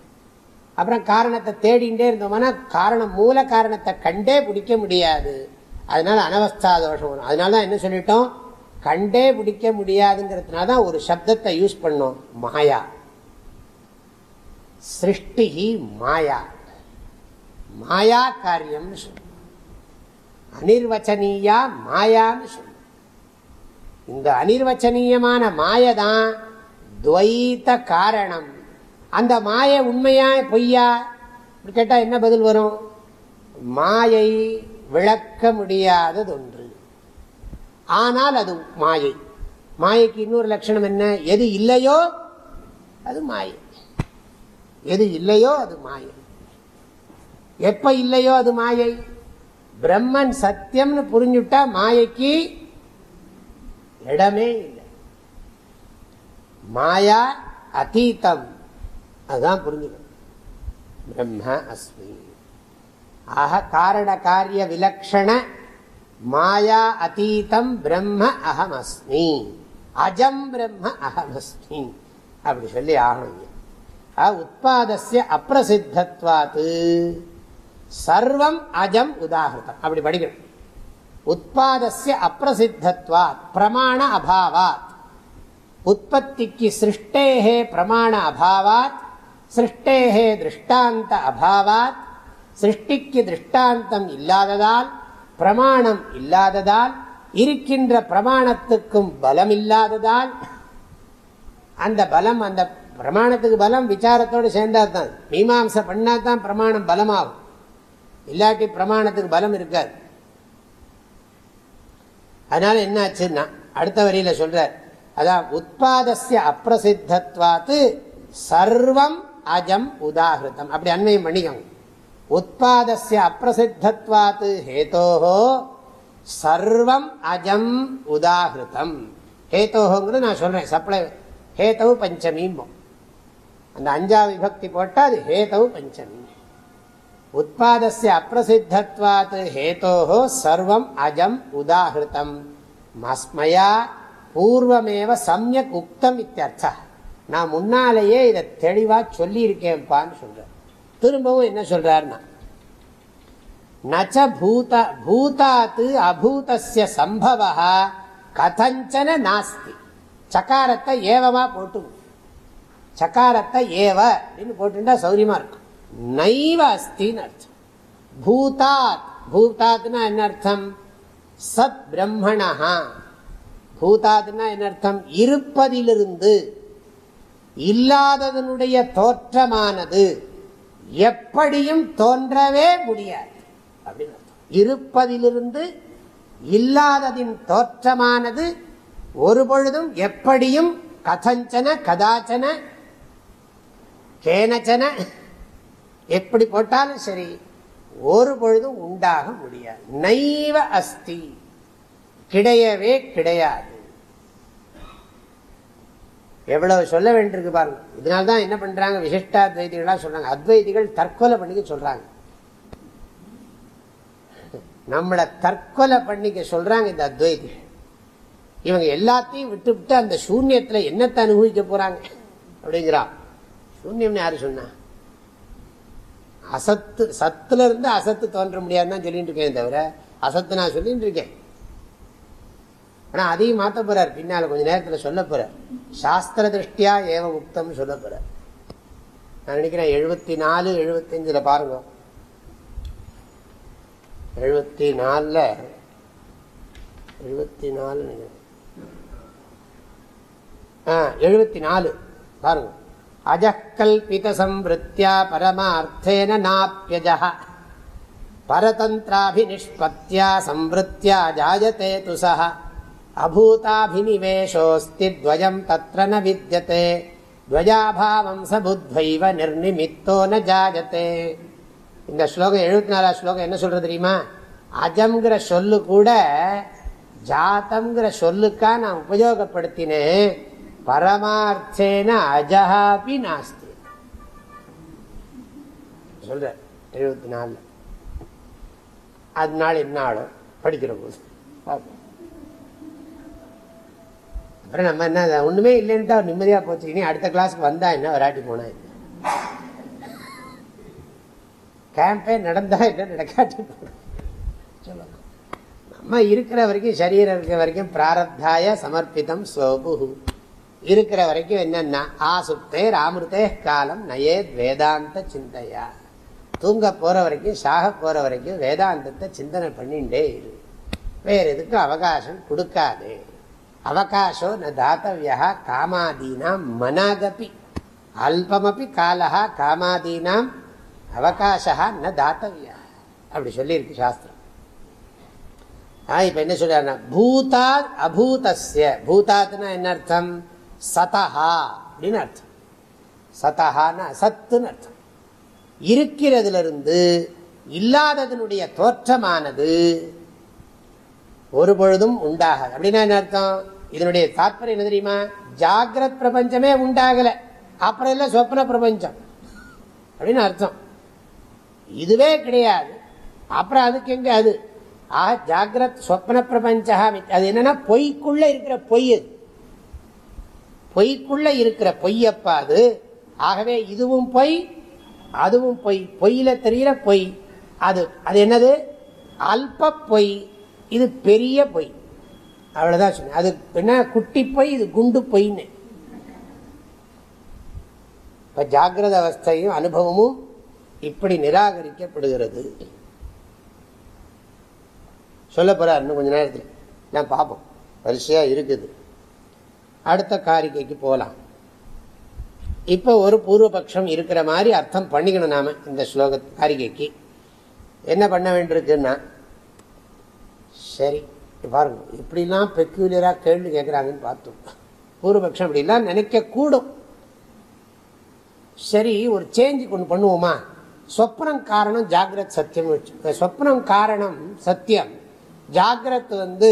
அப்புறம் காரணத்தை தேடிகிட்டே இருந்தோம்னா காரணம் மூல காரணத்தை கண்டே பிடிக்க முடியாது. அதனால அனவஸ்தா தோஷம் வரும். அதனால தான் என்ன சொல்லிட்டோம்? கண்டே பிடிக்க முடியாதுங்கிறதுனால தான் ஒரு சப்தத்தை யூஸ் பண்ணோம். மாயா. சிருஷ்டி மாயா. மாயா காரியம் சொல்லுவோம் அனிர்வச்சனீயா மாயான்னு சொல்லும் இந்த அனிர்வச்சனீயமான மாயதான் துவைத்த காரணம். அந்த மாயை உண்மையா பொய்யா? கேட்டால் என்ன பதில் வரும்? மாயை விளக்க முடியாதது ஒன்று ஆனால் அது மாயை. மாயைக்கு இன்னொரு லட்சணம் என்ன? எது இல்லையோ அது மாயை. எது இல்லையோ அது மாயை. எப்ப இல்லையோ அது மாயை? பிரம்மன் சத்தியம்னு புரிஞ்சுட்டா மாயைக்கு இடமே இல்லை. மாயா அதீதம். அதுதான் புரிஞ்சுக்கணும். பிரம்ம அஸ்மி. ஆக காரண காரிய விலக்ஷண மாயா அத்தீதம் பிரம்ம அகம் அஸ்மி. அஜம் பிரம்ம அகம் அஸ்மி. அப்படி சொல்லி ஆகணும் உற்பத்திய அப்பிரசித்தத்வாத்து. சர்வம் அஜம் உதாகிருத்தம். அப்படி படிக்கணும். உற்பத்திய அப்பிரசித்தத்வாத் பிரமாண அபாவாத். உற்பத்திக்கு சிருஷ்டேகே பிரமாண அபாவாத். சிருஷ்டேகே திருஷ்டாந்த அபாவாத். சிருஷ்டிக்கு திருஷ்டாந்தம் இல்லாததால் பிரமாணம் இல்லாததால் இருக்கின்ற பிரமாணத்துக்கும் பலம் இல்லாததால் அந்த பலம் அந்த பிரமாணத்துக்கு பலம் விசாரத்தோடு சேர்ந்தால் தான் மீமாசை பண்ணால் தான் பிரமாணம் பலமாகும். இல்லாட்டி பிரமாணத்துக்கு பலம் இருக்காது. அதனால என்ன ஆச்சுன்னா அடுத்த வரியில சொல்றார். அதான் உற்பாதசிய அப்பிரசித்தத்வாத்து சர்வம் அஜம் உதாகிருத்தம் அப்படி அண்மையும் பண்ணிக்கோங்க உற்பத்திய அப்பிரசித்தத்வாத்து ஹேதோஹோ சர்வம் அஜம் உதாகிருத்தம் ஹேத்தோஹோங்கிறது நான் சொல்றேன் சப்ளை ஹேத்தவு பஞ்சமீம்போம் அந்த அஞ்சாவது விபக்தி போட்டால் அது ஹேத்தவு பஞ்சமி. உற்பத்திய அப்பிரசித்தத்வாத் ஹேதோஹோ சர்வம் அஜம் உதாகிருத்தம் மஸ்மயா பூர்வமேவ சமயக் உக்தம் இத்தியர்த்தா. நான் முன்னாலேயே இதை தெளிவாக சொல்லியிருக்கேன்ப்பான்னு சொல்கிறேன் திரும்பவும் என்ன சொல்கிறாருன்னா நச்ச பூத பூதாத்து அபூதஸ்ய சம்பவா கதஞ்சன நாஸ்தி. சக்காரத்தை ஏவமா போட்டு சக்காரத்தை ஏவ அப்படின்னு போட்டுட்டா சௌரியமா இருக்கும். நைவ அஸ்தின்னு அர்த்தம். பூதாத் பூதாத்னா என்ன அர்த்தம்? சத் பிரம்மணா பூதாத்னா என்ன அர்த்தம்? இருப்பதிலிருந்து இல்லாததனுடைய தோற்றமானது எப்படியும் தோன்றவே முடியாது. அப்படின்னு இருப்பதிலிருந்து இல்லாததின் தோற்றமானது ஒரு பொழுதும் எப்படியும் கதஞ்சன கதாச்சன கேனச்சன எப்படி போட்டாலும் சரி ஒரு பொழுதும் உண்டாக முடியாது. நைவ அஸ்தி. கிடையவே கிடையாது. எவ்வளவு சொல்ல வேண்டியிருக்கு பாருங்க. இதனால்தான் என்ன பண்றாங்க? விசிஷ்டாத்வைதிகளா சொல்றாங்க. அத்வைதிகள் தற்கொலை பண்ணிக்க சொல்றாங்க. நம்மளை தற்கொலை பண்ணிக்க சொல்றாங்க இந்த அத்வைதிகள் இவங்க எல்லாத்தையும் விட்டு விட்டு அந்த சூன்யத்தில் என்னத்தை அனுபவிக்க போறாங்க? அப்படிங்கிறா. சூன்யம்னு யாரு சொன்னா? அசத்து சத்துல இருந்து அசத்து தோன்ற முடியாதுன்னு சொல்லிட்டு இருக்கேன் தவிர அசத்து நான் சொல்லிட்டு இருக்கேன். ஆனால் அதையும் மாற்ற போறார். பின்னால் கொஞ்ச நேரத்தில் சொல்ல போறார். சாஸ்திர திருஷ்டியா ஏவ முக்தம் சொல்ல போறார். நான் நினைக்கிறேன் எழுபத்தி நாலு எழுபத்தஞ்சில் பாருங்க. எழுபத்தி நாலில் எழுபத்தி நாலு ஆ எழுபத்தி நாலு பாருங்க. அஜக்கல்பித சம்பிருத்தியா பரமார்த்தேன நாப்பியஜ பரதந்திராபினிஷ்பத்தியா சம்பிருத்தியா ஜாயத்தே துசா அபூதாபினிவேஷோஸ்தி துவயம் தத்ர ந வித்தியதே துவஜாபாவம் சபுத்வைவ நிர்நிமித்தோ ந ஜாஜத்தே இந்த ஸ்லோகம் எழுபத்தி நாலாவது ஸ்லோகம் என்ன சொல்றது தெரியுமா? அஜம்ங்கிற சொல்லு கூட ஜாத்தம்ங்கிற சொல்லுக்கா நான் உபயோகப்படுத்தினேன் பரமார்த்தேன அஜஹாபி நாஸ்தி. சொல்ற எழுபத்தி நாலு அதனால என்ன ஆளும்? படிக்கிற போது. அப்புறம் நம்ம என்ன ஒண்ணுமே இல்லைன்னு நிம்மதியா போச்சு. இனி அடுத்த கிளாஸ்க்கு வந்தா என்ன வராட்டி போனா என்ன? கேம்பே நடந்தா என்ன நடக்காட்டி சொல்லலாம் நம்ம இருக்கிற வரைக்கும் சரீரம் இருக்கிற வரைக்கும் பிராரத்தாய சமர்ப்பிதம் சோபு இருக்கிற வரைக்கும் என்னன்னா ஆசுப்தே ராமிருத்தே காலம் நயே வேதாந்த சிந்தையா. தூங்க போற வரைக்கும் சாக போற வரைக்கும் வேதாந்தத்தை சிந்தனை பண்ணிட்டே இரு. வேற எதுக்கு அவகாசம் கொடுக்காதே. அவகாசோ ந தாத்தவியா காமாதீனாம் மனாகப்பி அல்பமபி காலா காமாதீனாம் அவகாசா ந தாத்தவியா அப்படி சொல்லியிருக்கு சாஸ்திரம் இப்ப என்ன சொல்றாருன்னா பூதா அபூதஸ்ய பூதாத்னா என்ன அர்த்தம் சதஹா அப்படின்னு அர்த்தம் சதஹான சத்துன்னு அர்த்தம் இருக்கிறதுல இருந்து இல்லாததனுடைய தோற்றமானது ஒரு பொழுதும் உண்டாகாது. அப்படின்னா என்ன அர்த்தம்? இதனுடைய தாற்பயம் என்ன தெரியுமா? ஜாகிரத் பிரபஞ்சமே உண்டாகல. அப்புறம் இல்ல சொப்ன பிரபஞ்சம். அப்படின்னு அர்த்தம். இதுவே கிடையாது. அப்புறம் அதுக்கு எங்க அது? ஆக ஜாகிரத் சொப்ன பிரபஞ்சா அது என்னன்னா பொய்க்குள்ள இருக்கிற பொய் அது. பொய்க்குள்ள இருக்கிற பொய்யப்பா அது. ஆகவே இதுவும் பொய் அதுவும் பொய். பொய்யில தெரியல பொய். அது அது என்னது? அல்ப பொய். இது பெரிய பொய். அவ்வளோதான் சொன்னேன். அது என்ன குட்டி பொய் இது குண்டு பொய்ன்னு. இப்போ ஜாகிரத அவஸ்தையும் அனுபவமும் இப்படி நிராகரிக்கப்படுகிறது. சொல்ல போறார் இன்னும் கொஞ்ச நேரத்தில். நான் பார்ப்போம். வரிசையாக இருக்குது. அடுத்த காரிக்கைக்கு போகலாம் இப்போ ஒரு பூர்வபக்ஷம் இருக்கிற மாதிரி அர்த்தம் பண்ணிக்கணும் நாம் இந்த ஸ்லோக காரிகைக்கு. என்ன பண்ண வேண்டியிருக்குன்னா சரி பாருங்க இப்படிலாம் பெக்யூலியராக கேள்வி கேட்குறாங்கன்னு பார்த்தோம். பூர்வபக்ஷம் அப்படிலாம் நினைக்க கூடும் சரி ஒரு சேஞ்சு கொண்டு பண்ணுவோமா? சொப்னம் காரணம் ஜாகிரத் சத்தியம் வச்சு சொப்னம் காரணம் சத்தியம் ஜாகிரத் வந்து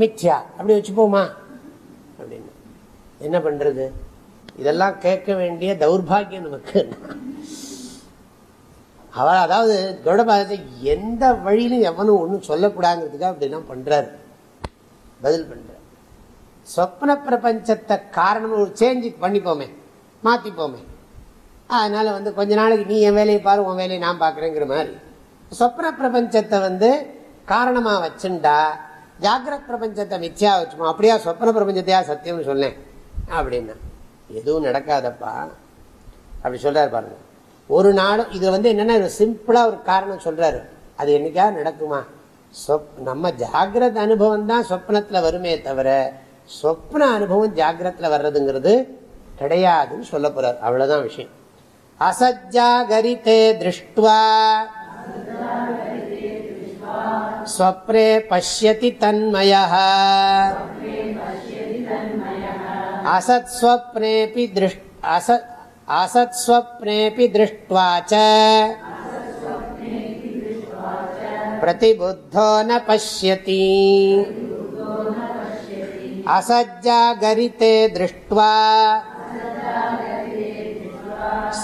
மித்யா அப்படி வச்சுப்போமா? அப்படின்னு. என்ன பண்ணுறது இதெல்லாம் கேட்க வேண்டிய தௌர்பாகியம் நமக்கு. அவர் அதாவது கௌடபாதத்தை எந்த வழியிலும் எவனும் ஒன்றும் சொல்லக்கூடாங்கிறதுக்காக அப்படிலாம் பண்றாரு. பதில் பண்ற சொப்ன பிரபஞ்சத்தை காரணம் ஒரு சேஞ்சு பண்ணிப்போமே மாத்திப்போமே. அதனால வந்து கொஞ்ச நாளைக்கு நீ என் வேலையை பாரு உன் வேலையை நான் பார்க்குறேங்கிற மாதிரி. சொப்ன பிரபஞ்சத்தை வந்து காரணமா வச்சுண்டா ஜாகிரத் பிரபஞ்சத்தை மிச்சியா வச்சுமா அப்படியா சொப்ன பிரபஞ்சத்தையா சத்தியம்னு சொன்னேன். அப்படின்னா எதுவும் நடக்காதப்பா. அப்படி சொல்றாரு பாருங்க. ஒரு நாளும் இது வந்து என்னென்ன சிம்பிளாக ஒரு காரணம் சொல்கிறாரு அது என்னைக்கா நடக்குமா? சொப் நம்ம ஜாகிரத அனுபவம் தான் சொப்னத்தில் வருமே தவிர சொப்ன அனுபவம் ஜாகிரத்தில் வர்றதுங்கிறது கிடையாதுன்னு சொல்ல போகிறார் அவ்வளோதான் விஷயம். அசஜாகரித்தே திருஷ்டுவா. ஸ்வப்னே பசியதி தன்மய அசத்ஸ்வப்னேபி திருஷ் அசத் असत्स्वप्नेऽपि दृष्ट्वा च प्रतिबुद्धो न पश्यति असज्जागरिते दृष्ट्वा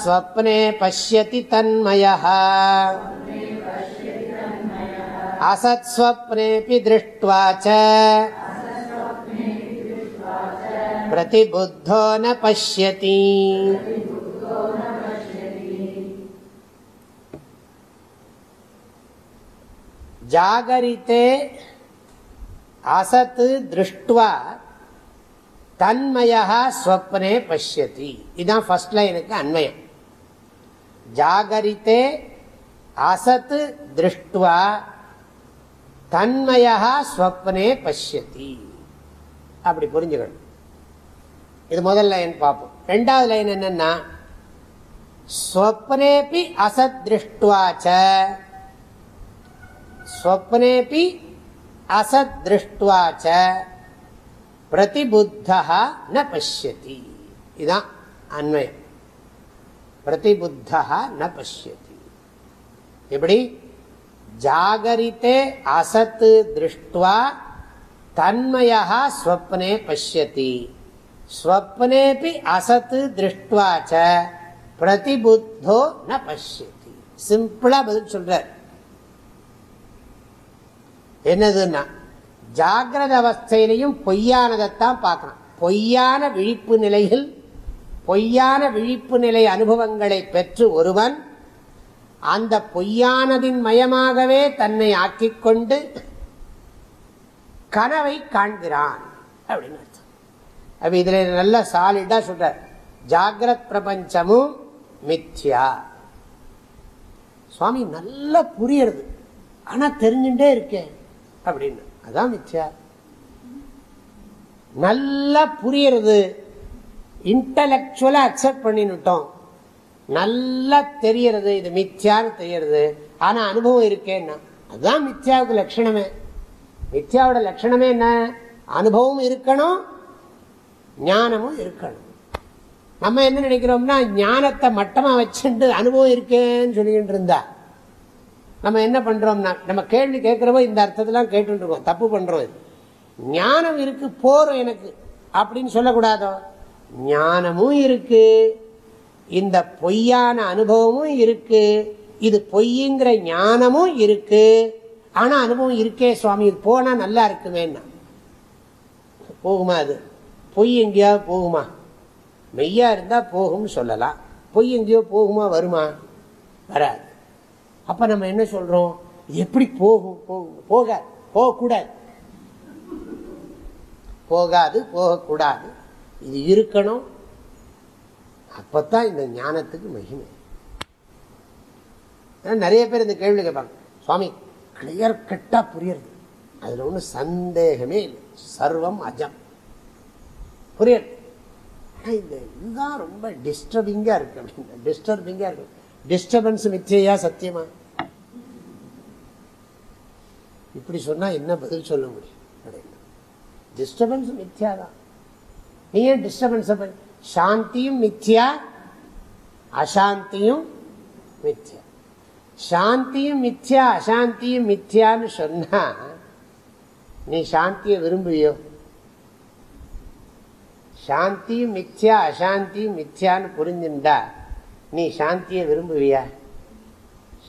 स्वप्ने पश्यति तन्मयः असत्स्वप्नेऽपि दृष्ट्वा च प्रतिबुद्धो न पश्यति ஜாகரித்தே அசத்து திருஷ்டுவா தன்மயா ஸ்வப்னே பஷ்யதி. இதுதான் ஃபர்ஸ்ட் லைனுக்கு அன்மயம் ஜாகரித்தே அசத்து திருஷ்டுவா தன்மயா ஸ்வப்னே பஷ்யதி. அப்படி புரிஞ்சுக்கணும். இது முதல் லைன் பார்ப்போம். ரெண்டாவது லைன் என்னன்னா ஸ்வப்னேபி அசத் திருஷ்டுவாச்ச ஸ்வப்னேபி அசத் திருஷ்டுவாச்ச பிரதிபுத்தா ந பசியதி இதுதான் அன்வயம் பிரதிபுத்தா ந பசியதி எப்படி ஜாகரித்தே அசத் திருஷ்டுவா தன்மயா ஸ்வப்னே பசியதி ஸ்வப்னேபி அசத் திருஷ்டுவா ச பிரதிபுத்தோ ந பசியதி சிம்பிளா பதில் சொல்றார். என்னதுன்னா ஜாகிரத அவஸ்தையிலையும் பொய்யானதைத்தான் பார்க்கணும். பொய்யான விழிப்பு நிலையில் பொய்யான விழிப்பு நிலை அனுபவங்களை பெற்று ஒருவன் அந்த பொய்யானதின் மயமாகவே தன்னை ஆக்கிக்கொண்டு கனவை காண்கிறான் அப்படின்னு அர்த்தம். அப்ப இதுல நல்ல சாலிடா சொல்ற ஜாகிரத் பிரபஞ்சமும் மித்யா. சுவாமி நல்லா புரியுறது. ஆனா தெரிஞ்சுட்டே இருக்கேன் அப்படின்னு. அதான் மித்யா. நல்லா புரியறது. இன்டலக்சுவலா அக்செப்ட் பண்ணிட்டோம் நல்லா தெரியறது இது மித்யான்னு தெரியறது. ஆனா அனுபவம் இருக்கேன்னா அதுதான் மித்யாவுக்கு லட்சணமே. மித்யாவோட லட்சணமே என்ன? அனுபவம் இருக்கணும் ஞானமும் இருக்கணும். நம்ம என்ன நினைக்கிறோம்னா ஞானத்தை மட்டமா வச்சுட்டு அனுபவம் இருக்கேன்னு சொல்லிக்கிட்டு இருந்தா நம்ம என்ன பண்றோம்னா நம்ம கேள்வி கேட்கிறவோ இந்த அர்த்தத்தெல்லாம் கேட்டுருக்கோம் தப்பு பண்றோம். இது ஞானம் இருக்கு போறோம் எனக்கு. அப்படின்னு சொல்லக்கூடாதோ? ஞானமும் இருக்கு. இந்த பொய்யான அனுபவமும் இருக்கு. இது பொய்ங்கிற ஞானமும் இருக்கு. ஆனா அனுபவம் இருக்கே சுவாமி. இது போனா நல்லா இருக்குமேன்னா. போகுமா அது? பொய் எங்கேயாவது போகுமா? மெய்யா இருந்தால் போகும்னு சொல்லலாம். பொய் எங்கேயோ போகுமா வருமா? வராது. அப்போ நம்ம என்ன சொல்கிறோம் எப்படி போகும்? போகும் போக போகக்கூடாது. போகாது போகக்கூடாது. இது இருக்கணும். அப்போத்தான் இந்த ஞானத்துக்கு மகிமை. நிறைய பேர் இந்த கேள்வி கேட்பாங்க சுவாமி கிளியர் கட்டாக புரியுறது. அதில் ஒன்றும் சந்தேகமே இல்லை. சர்வம் அஜம். புரியுது? இந்த இதுதான் ரொம்ப டிஸ்டர்பிங்கா இருக்கு. அப்படின்னு டிஸ்டர்பிங்கா இருக்கு. டிஸ்டர்பன்ஸ் மிச்சையா சத்தியமா? இப்படி சொன்னா என்ன பதில் சொல்ல முடியும்? டிஸ்டர்பன்ஸ் மித்யாதான் நீ ஏன் டிஸ்டர்பன்ஸ் சாந்தியும் மித்யா அசாந்தியும் மித்யா சாந்தியும் மித்யா அசாந்தியும் மித்யான்னு சொன்னா நீ சாந்தியை விரும்புவியோ? சாந்தியும் மித்யா அசாந்தியும் மித்யான்னு புரிஞ்சிருந்தா நீ சாந்தியை விரும்புவியா?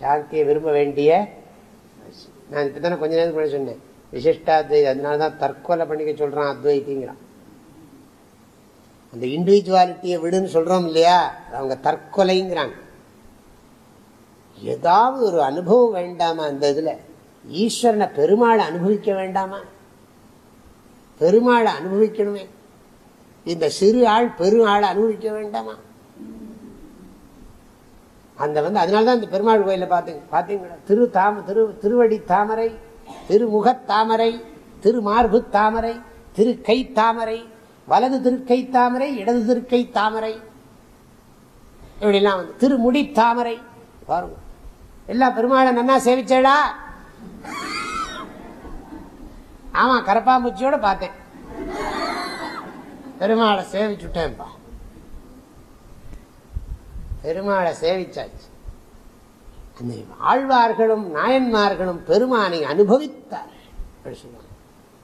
சாந்தியை விரும்ப வேண்டிய? நான் இப்போ தானே கொஞ்ச நேரத்துக்கு முன்னாடி சொன்னேன். விசிஷ்டாத்வைதி அதனால தான் தற்கொலை பண்ணிக்க சொல்கிறான் அத்வைத்திங்கிறான். அந்த இண்டிவிஜுவாலிட்டியை விடுன்னு சொல்கிறோம் இல்லையா? அவங்க தற்கொலைங்கிறாங்க. ஏதாவது ஒரு அனுபவம் வேண்டாமா அந்த இதில்? ஈஸ்வரனை பெருமாளை அனுபவிக்க வேண்டாமா? பெருமாளை அனுபவிக்கணுமே. இந்த சிறு ஆள் பெரும் ஆளை அனுபவிக்க வேண்டாமா? அந்த வந்து அதனாலதான் இந்த பெருமாள் கோயில பாத்தீங்க பாத்தீங்களா திரு தாம திரு திருவடி தாமரை திருமுக தாமரை திருமார்பு தாமரை திருக்கை தாமரை வலது திருக்கை தாமரை இடது திருக்கை தாமரை. இப்படிலாம் வந்து திருமுடி தாமரை. பாருங்க. எல்லா பெருமாளை நன்னா சேவிச்சேடா ஆமா கரப்பாம்பூச்சியோட பார்த்தேன். பெருமாளை சேவிச்சுட்டேன்ப்பா பெருமாளை சேவிச்சாச்சு. அந்த ஆழ்வார்களும் நாயன்மார்களும் பெருமானை அனுபவித்தார். சொல்லுவாங்க.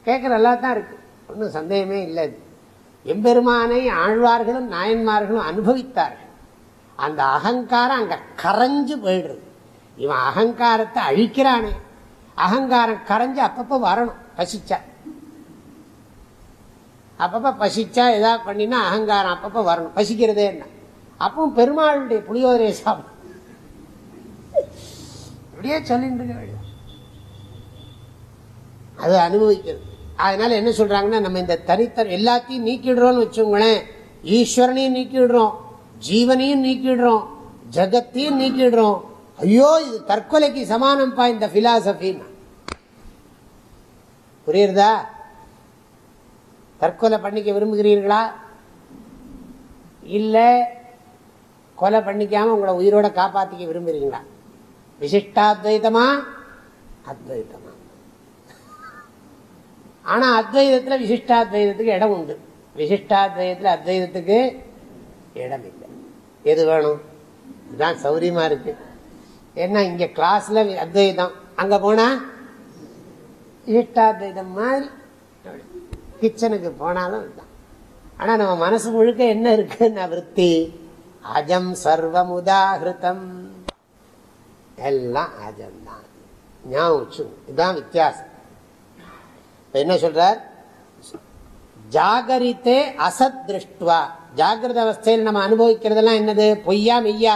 கேட்குற எல்லாத்தான் இருக்கு. ஒன்றும் சந்தேகமே இல்லை. எம்பெருமானை ஆழ்வார்களும் நாயன்மார்களும் அனுபவித்தார்கள். அந்த அகங்காரம் அங்க கரைஞ்சு போயிடுறது இவன் அகங்காரத்தை அழிக்கிறானே. அகங்காரம் கரைஞ்சு அப்பப்போ வரணும். பசிச்சா அப்பப்போ பசிச்சா எதாவது பண்ணினா அகங்காரம் அப்பப்போ வரணும். பசிக்கிறதே என்ன அப்பவும் பெருமாளுடைய புளியோதரையை சாப்பிடும் அப்படியே சொல்லிட்டு இருக்க அது அனுபவிக்கிறது. அதனால என்ன சொல்றாங்கன்னா நம்ம இந்த தனித்தர் எல்லாத்தையும் நீக்கிடுறோம்னு வச்சுங்களேன் ஈஸ்வரனையும் நீக்கிடுறோம் ஜீவனையும் நீக்கிடுறோம் ஜகத்தையும் நீக்கிடுறோம். ஐயோ இது தற்கொலைக்கு சமானம்ப்பா இந்த பிலாசபின்னு புரியுறதா? தற்கொலை பண்ணிக்க விரும்புகிறீர்களா? இல்லை கொலை பண்ணிக்காம உங்களை உயிரோட காப்பாற்றிக்க விரும்புகிறீங்களா? விசிஷ்டாத்வைதமா அத்வைதமா ஆனால் அத்வைதத்தில் விசிஷ்டாத்வைதத்துக்கு இடம் உண்டு. விசிஷ்டாத்வைதத்தில் அத்வைதத்துக்கு இடம் இல்லை. எது வேணும்? இதுதான் சௌரியமாக இருக்கு. ஏன்னா இங்கே கிளாஸில் அத்வைதம். அங்கே போனால் விசிஷ்டாத்வைதம் மாதிரி கிச்சனுக்கு போனாலும் இதுதான் ஆனா நம்ம மனசு முழுக்க என்ன இருக்குன்னு விற்பி அஜம் சர்வம் உதாகிருத்தம் எல்லாம் அஜம் தான் ஞாபகம் இதுதான் வித்தியாசம். என்ன சொல்றார்? ஜாகரித்தே அசத் திருஷ்டுவா ஜாகிரத அவஸ்தையில் நம்ம அனுபவிக்கிறதெல்லாம் என்னது? பொய்யா மெய்யா?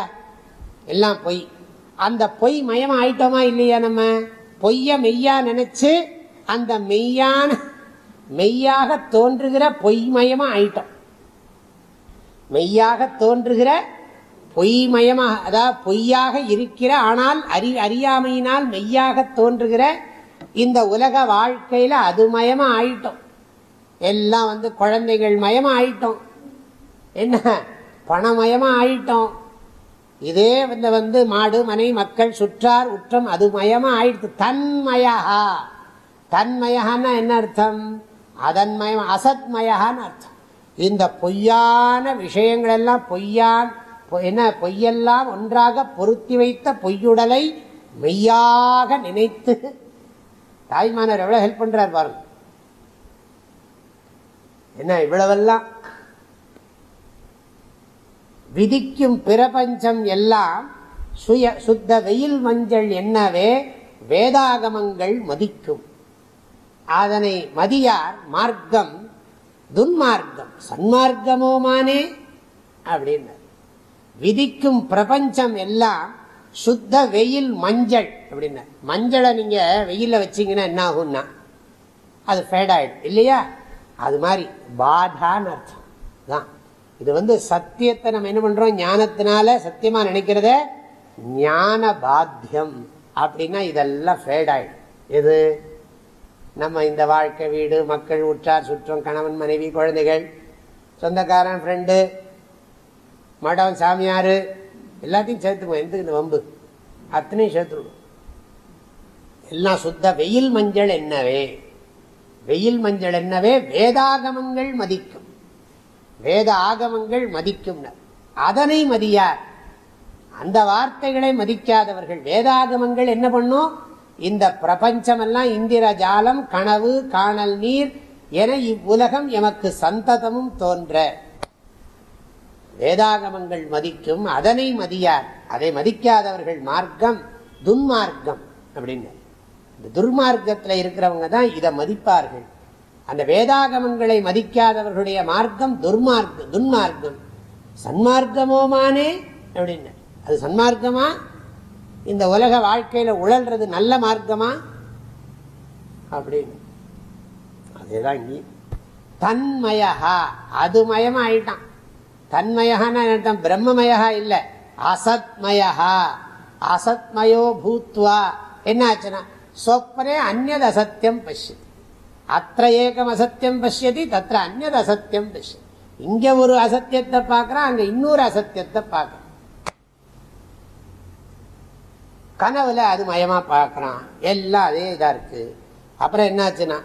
எல்லாம் பொய். அந்த பொய் மயம் ஆயிட்டோமா இல்லையா நம்ம? பொய்ய மெய்யா நினைச்சு அந்த மெய்யான மெய்யாக தோன்றுகிற பொய்மயமா ஆயிட்டோம். மெய்யாக தோன்றுகிற பொய்மயமாக அதாவது பொய்யாக இருக்கிற ஆனால் அறி அறியாமையினால் மெய்யாக தோன்றுகிற இந்த உலக வாழ்க்கையில அது மயமா ஆயிட்டோம். எல்லாம் வந்து குழந்தைகள் மயமா ஆயிட்டோம். என்ன? பணமயமா ஆயிட்டோம். இதே வந்து வந்து மாடு மனை மக்கள் சுற்றார் உற்றம் அது மயமா ஆயிடுத்து தன்மயா தன்மயான்னா என்ன அர்த்தம்? அதன்மயம் அசத்மயான்னு அர்த்தம். இந்த பொய்யான விஷயங்கள் எல்லாம் பொய்யான் என்ன பொய்யெல்லாம் ஒன்றாக பொருத்தி வைத்த பொய்யுடலை மெய்யாக நினைத்து தாய்மானர் எவ்வளவு ஹெல்ப் பண்றார் பாருங்க. என்ன இவ்வளவெல்லாம்? விதிக்கும் பிரபஞ்சம் எல்லாம் சுய சுத்த வெயில் மஞ்சள் என்னவே வேதாகமங்கள் மதிக்கும். அதனை மதியார் மார்க்கம் துன்மார்க்கம். சன்மார்க்கமோமானே அப்படின்னு விதிக்கும் பிரபஞ்சம் எல்லாம் சுத்த வெயில் மஞ்சள் அப்படின்னா மஞ்சளை நீங்க வெயில வச்சீங்கன்னா என்ன ஆகும்னா அது ஃபேடாயிடும் இல்லையா? அது மாதிரி பாதான்னு அர்த்தம். தான் இது வந்து சத்தியத்தை நம்ம என்ன பண்றோம்? ஞானத்தினால சத்தியமா நினைக்கிறத ஞான பாத்தியம் அப்படின்னா இதெல்லாம் ஃபேடாயிடும் எது? நம்ம இந்த வாழ்க்கை வீடு மக்கள் உற்றார் சுற்றம் கணவன் மனைவி குழந்தைகள் சொந்தக்காரன் ஃப்ரெண்டு மடம் சாமியார் எல்லாத்தையும் சேர்த்துக்குவோம். எந்த இந்த வம்பு? அத்தனையும் சேர்த்துடுவோம். எல்லாம் சுத்த வெயில் மஞ்சள் என்னவே? வெயில் மஞ்சள் என்னவே? வேதாகமங்கள் மதிக்கும். வேத ஆகமங்கள் மதிக்கும். அதனை மதியார். அந்த வார்த்தைகளை மதிக்காதவர்கள். வேதாகமங்கள் என்ன பண்ணும்? இந்த பிரபஞ்சம் எல்லாம் இந்திர ஜாலம் கனவு காணல் நீர் என இவ்வுலகம் எமக்கு சந்ததமும் தோன்ற. வேதாகமங்கள் மதிக்கும் அதனை மதியார் அதை மதிக்காதவர்கள் மார்க்கம் துன்மார்க்கம் அப்படின்னு. இந்த துர்மார்க்கத்தில் இருக்கிறவங்க தான் இதை மதிப்பார்கள். அந்த வேதாகமங்களை மதிக்காதவர்களுடைய மார்க்கம் துர்மார்க்கம் துன்மார்க்கம். சன்மார்க்கமோமானே அப்படின்னு. அது சன்மார்க்கமா? இந்த உலக வாழ்க்கையில் உழல்றது நல்ல மார்க்கமா? அப்படின்னு. அதேதான் இங்கே தன்மயா அது மயமா ஆயிட்டான். தன்மயகான்னு அர்த்தம் பிரம்மமயா இல்லை. அசத்மயா அசத்மயோ பூத்வா. என்ன ஆச்சுன்னா சொப்பனே அந்நது அசத்தியம் பசியது அத்த ஏகம் அசத்தியம் பசியதி தத்த அந்நது அசத்தியம் பசியது இங்க ஒரு அசத்தியத்தை பார்க்கறான் அங்க இன்னொரு அசத்தியத்தை பார்க்கறான். கனவுல அது மயமா பார்க்கறான். எல்லாம் அதே இதா இருக்கு. அப்புறம் என்னாச்சுன்னா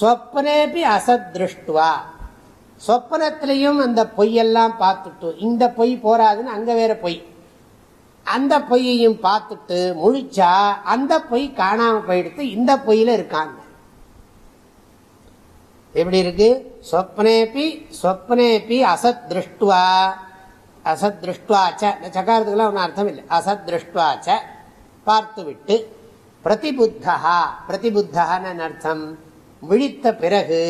சொப்பனேபி அசத் திருஷ்டுவா சொப்பனத்திலையும் அந்த பொய்யெல்லாம் பார்த்துட்டு இந்த பொய் போராதுன்னு அங்க வேற பொய். அந்த பொய்யையும் பார்த்துட்டு முழிச்சா அந்த பொய் காணாம போயிடுத்து இந்த பொய்யில இருக்காங்க. எப்படி இருக்கு? சொப்னேபி சொப்னேபி அசத் திருஷ்டுவா அசத் திருஷ்டுவாச்ச சக்காரத்துக்குலாம் ஒன்றும் அர்த்தம் இல்லை. அசத் திருஷ்டுவாச்ச பார்த்துவிட்டு பிரதிபுத்தா அர்த்தம்? விழித்த பிறகு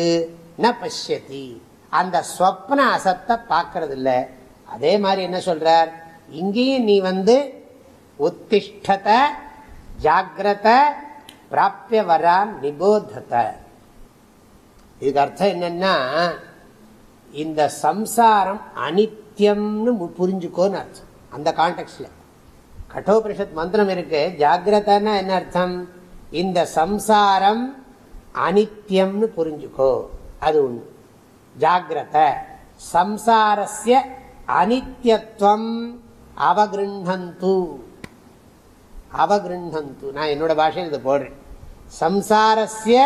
ந பசியதி அந்த ஸ்வப்ன அசத்தை பார்க்கறது இல்லை அதே மாதிரி என்ன சொல்றார்? இங்கேயும் நீ வந்து உத்திஷ்டத ஜாகிரத பிராப்பிய வரான் நிபோதத. இதுக்கு அர்த்தம் என்னன்னா இந்த சம்சாரம் அனித்யம்னு புரிஞ்சுக்கோன்னு அர்த்தம். அந்த கான்டெக்ட்ல கட்டோபனிஷத் மந்திரம் இருக்கு. ஜாகிரதன்னா என்ன அர்த்தம்? இந்த சம்சாரம் அனித்யம்னு புரிஞ்சுக்கோ. அது ஒண்ணு. ஜாகிரத. சம்சாரஸ்ய அனித்யத்துவம் அவகிருண்ணந்து அவகிருண்ணந்து நான் என்னோட பாஷையில் இதை போடுறேன். சம்சாரஸ்ய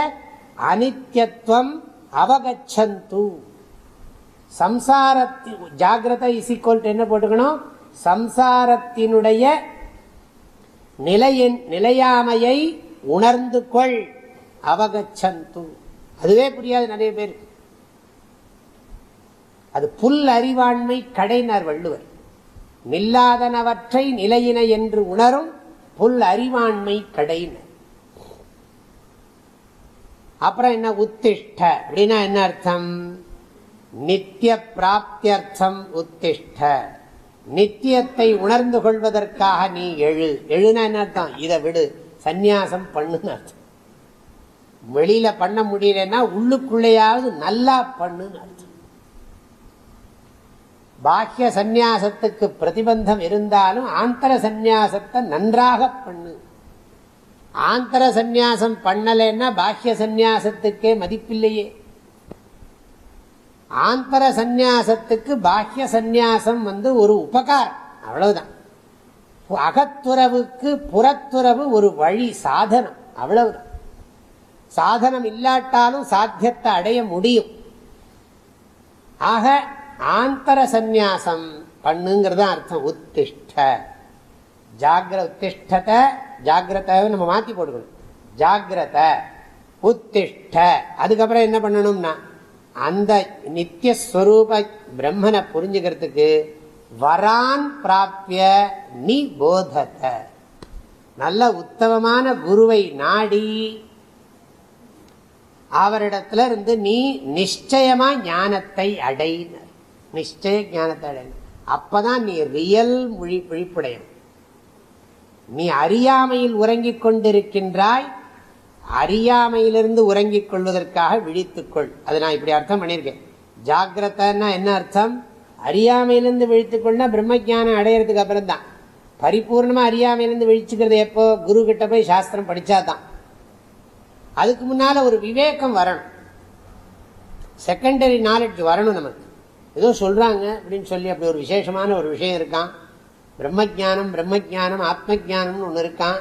அனித்யத்துவம் அவகச்சந்து. சம்சாரத்தி ஜாகிரத இசிக்கோல்ட்டு என்ன போட்டுக்கணும்? சம்சாரத்தினுடைய நிலையின் நிலையாமையை உணர்ந்து கொள். அவகச்சந்து. அதுவே புரியாது நிறைய பேர். அது புல் அறிவாண்மை கடைனர் வள்ளுவர். நில்லாதனவற்றை நிலையின என்று உணரும் புல் அறிவாண்மை கடைனர் அப்புறம் என்ன உத்திஷ்ட? அப்படின்னா என்ன அர்த்தம்? நித்திய பிராப்தியர்த்தம் உத்திஷ்ட. நித்தியத்தை உணர்ந்து கொள்வதற்காக நீ எழு எழுனா என்ன அர்த்தம்? இதை விடு. சந்நியாசம் பண்ணுன்னு அர்த்தம். வெளியில பண்ண முடியலன்னா உள்ளுக்குள்ளேயாவது நல்லா பண்ணுன்னு அர்த்தம். பாக்கிய சந்நியாசத்துக்கு பிரதிபந்தம் இருந்தாலும் ஆந்தர சந்நியாசத்தை நன்றாக பண்ணு. ஆந்தர சந்நியாசம் பண்ணலைன்னா பாக்கிய சந்நியாசத்துக்கே மதிப்பில்லையே. ஆந்தர சந்நியாசத்துக்கு பாஹ்ய சந்நியாசம் வந்து ஒரு உபகாரம். அவ்வளவுதான். அகத்துறவுக்கு புறத்துறவு ஒரு வழி சாதனம். அவ்வளவுதான். சாதனம் இல்லாட்டாலும் சாத்தியத்தை அடைய முடியும். ஆக ஆந்தர சந்நியாசம் பண்ணுங்கிறது அர்த்தம். உத்திஷ்ட. ஜாகிர உத்திஷ்டத்தை ஜாகிரத நம்ம மாத்தி போட்டுக்கணும். ஜாகிரத உத்திஷ்ட. அதுக்கப்புறம் என்ன பண்ணணும்னா அந்த நித்தியஸ்வரூப பிரம்மனை புரிஞ்சுக்கிறதுக்கு வரான் பிராப்பிய நீ போதத நல்ல உத்தமமான குருவை நாடி அவரிடத்துல இருந்து நீ நிச்சயமா ஞானத்தை அடையினர். நிச்சய ஞானத்தை அடைன அப்பதான் நீ ரியல் மொழி விழிப்புடையும் நீ அறியாமையில் உறங்கிக் கொண்டிருக்கின்றாய் அறியாமையிலிருந்து உறங்கிக் கொள்வதற்காக விழித்துக்கொள். அதை நான் இப்படி அர்த்தம் பண்ணியிருக்கேன். ஜாகிரதன்னா என்ன அர்த்தம்? அறியாமையிலிருந்து விழித்துக்கொள்னா பிரம்ம ஜானம் அடையிறதுக்கு அப்புறம் தான் பரிபூர்ணமாக அறியாமையிலிருந்து விழிச்சுக்கிறது எப்போ? குரு கிட்ட போய் சாஸ்திரம் படித்தாதான் அதுக்கு முன்னால் ஒரு விவேகம் வரணும். செகண்டரி நாலேஜ் வரணும் நமக்கு. ஏதோ சொல்கிறாங்க அப்படின்னு சொல்லி அப்படி ஒரு விசேஷமான ஒரு விஷயம் இருக்கான். பிரம்ம பிரம்மஜானம் பிரம்ம ஆத்ம ஜானம்னு ஒன்று இருக்கான்.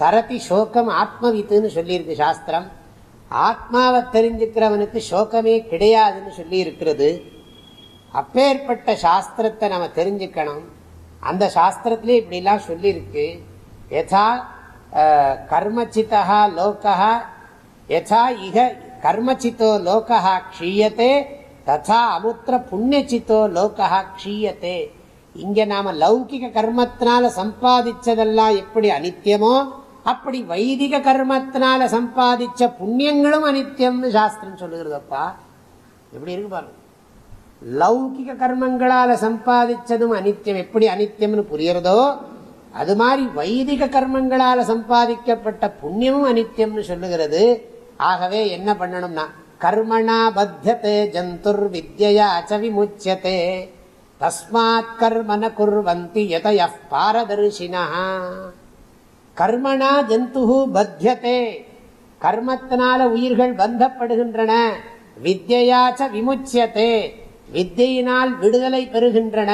தரதி சோகம் ஆத்மவித்துன்னு சொல்லியிருக்கு சாஸ்திரம். ஆத்மாவை தெரிஞ்சுக்கிறவனுக்கு சோகமே கிடையாதுன்னு சொல்லி இருக்கிறது அப்பேற்பட்ட சாஸ்திரத்தை நம்ம தெரிஞ்சுக்கணும். அந்த சாஸ்திரத்திலே இப்படிலாம் சொல்லியிருக்கு. யதா கர்மச்சித்தா லோகா யதா இக கர்மச்சித்தோ லோகா க்ஷீயத்தே ததா அமுத்திர புண்ணியச்சித்தோ லோகா க்ஷீயத்தே இங்கே நாம லௌகிக கர்மத்தினால சம்பாதிச்சதெல்லாம் எப்படி அனித்தியமோ அப்படி வைதிக கர்மத்தினால சம்பாதிச்ச புண்ணியங்களும் அனித்தியம்னு சாஸ்திரம் சொல்லுகிறதப்பா. எப்படி இருக்கு பாருங்க. லௌகிக கர்மங்களால சம்பாதிச்சதும் அனித்தியம். எப்படி அனித்தியம்னு புரியறதோ அது மாதிரி வைதிக கர்மங்களால சம்பாதிக்கப்பட்ட புண்ணியமும் அனித்தியம்னு சொல்லுகிறது. ஆகவே என்ன பண்ணணும்னா கர்மணா பத்தியதே ஜந்துர் வித்யா அச்ச விமுச்சியதே. தஸ்மாத் கர்மன குர்வந்தி எதய பாரதர்ஷினா கர்மனா ஜந்து பத்தியதே. கர்மத்தினால உயிர்கள் பந்தப்படுகின்றன. வித்யாச்ச விமுச்சியத்தே வித்தியினால் விடுதலை பெறுகின்றன.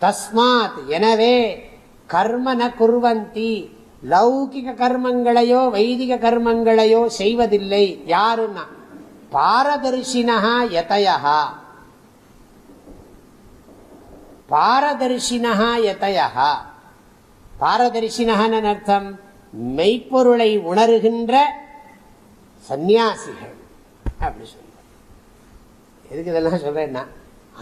தஸ்மாத் எனவே கர்மன குர்வந்தி. லௌகிக கர்மங்களையோ வைதிக கர்மங்களையோ செய்வதில்லை. யாருன்னா? பாரதர்ஷினா எதையா பாரதர்ஷினா எதையா பாரதர்ஷினு அர்த்தம் மெய்ப்பொருளை உணர்கின்ற சந்நியாசிகள். அப்படி சொல்ற எதுக்கு இதெல்லாம் சொல்றேன்னா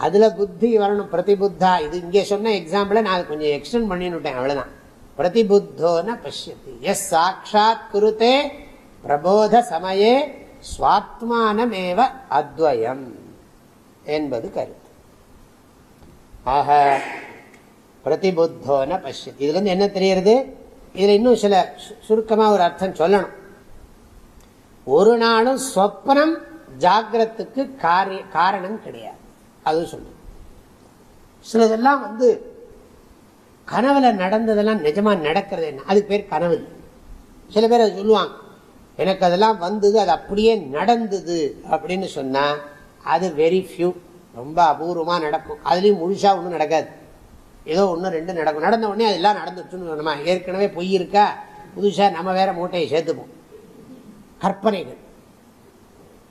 அதுல புத்தி வரணும் பிரதிபுத்தா இது இங்கே சொன்ன எக்ஸாம்பிள நான் கொஞ்சம் எக்ஸ்டென்ட் பண்ணிவிட்டேன் அவ்வளவுதான். பிரதிபுத்தோன பசியத்து எஸ் சாட்சாத் குருத்தே பிரபோத சமயே சுவாத்மானமேவ அத்வயம் என்பது கருத்து. ஆக பிரதிபுத்தோன பஷ்ய இதுல இருந்து என்ன தெரியறது இதுல இன்னும் சில சுருக்கமா ஒரு அர்த்தம் சொல்லணும். ஒரு நாளும் சொப்னம் ஜாகிரத்துக்கு காரணம் கிடையாது. அது சொல்லு சிலதெல்லாம் வந்து கனவுல நடந்ததெல்லாம் நிஜமா நடக்கிறது என்ன? அதுக்கு பேர் கனவு. சில பேர் அதை சொல்லுவாங்க. எனக்கு அதெல்லாம் வந்தது அது அப்படியே நடந்தது அப்படின்னு சொன்னா அது வெரி ஃபியூ ரொம்ப அபூர்வமா நடக்கும். அதுலயும் முழுசா ஒன்றும் நடக்காது. ஏதோ ஒன்று ரெண்டு நடக்கும். நடந்த உடனே அதெல்லாம் நடந்துச்சுன்னு நம்ம ஏற்கனவே பொய் இருக்கா புதுசாக நம்ம வேற மூட்டையை சேர்த்துப்போம். கற்பனைகள்.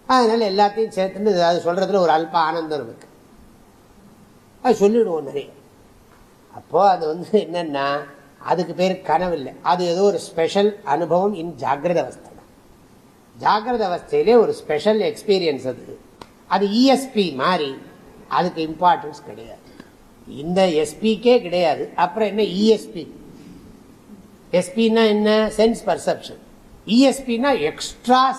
அதனால் எல்லாத்தையும் சேர்த்துட்டு அது சொல்கிறதுல ஒரு அல்ப ஆனந்தம் இருக்கு. அது சொல்லிவிடுவோம் நிறைய. அப்போது அது வந்து என்னென்னா அதுக்கு பேர் கனவு இல்லை. அது ஏதோ ஒரு ஸ்பெஷல் அனுபவம் இன் ஜாகிரத அவஸ்தை தான். ஜாகிரத அவஸ்தையிலே ஒரு ஸ்பெஷல் எக்ஸ்பீரியன்ஸ் அது. அது இஎஸ்பி மாதிரி அதுக்கு இம்பார்ட்டன்ஸ் கிடையாது. இந்த எஸ்பிக்கே கிடையாது. அப்புறம் என்ன இஎஸ்பி எஸ்பின்னா என்ன? Sense perception இஎஸ்பின்னா